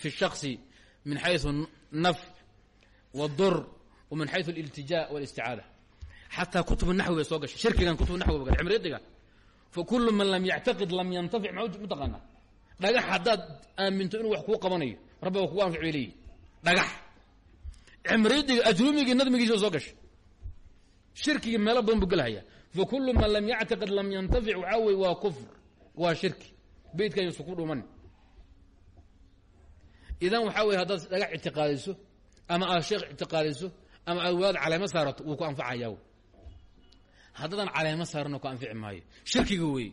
fi shaksi min xayu naf wdur wa min xayu اliltija wاlisticaada xataa kutubu naxwi bay soo gashay shirkigan kutubu naxwi ba cimridiga fakulu man lam yactaqid lam yantafic ma taqaana dhagax haddaad aaminto inuu wax kuu qabanayo rabbiga kugu anfic dhagax cimridiga ajrumigii nadmigiisa soo gashay shirkigii meelo badan buu gelhaya fakulu man lam yactaqid lam yantafic waxaa wey kufr. Waa shirki. Beydkan yusu ku dhuman. Idan waxaa wey haddaad dhagax ictiqaadiso ama aad sheekh ictiqaadiso ama aad caleemo saarato wuu ku anfacayaa haddaadan caleemo saarano ku anfici maayo. Shirkiga wey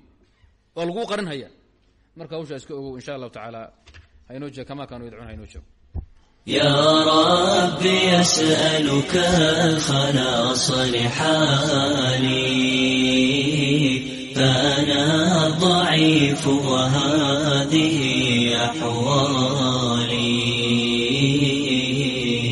waa laguu qarin haya marka hawshaa iska ogow insha allahu tacaala haynoo jeeg kamaa kaanu yadcuun haynoo jeego يا ربي أسألك الخلاص لحالي فأنا ضعيف وهذه أحوالي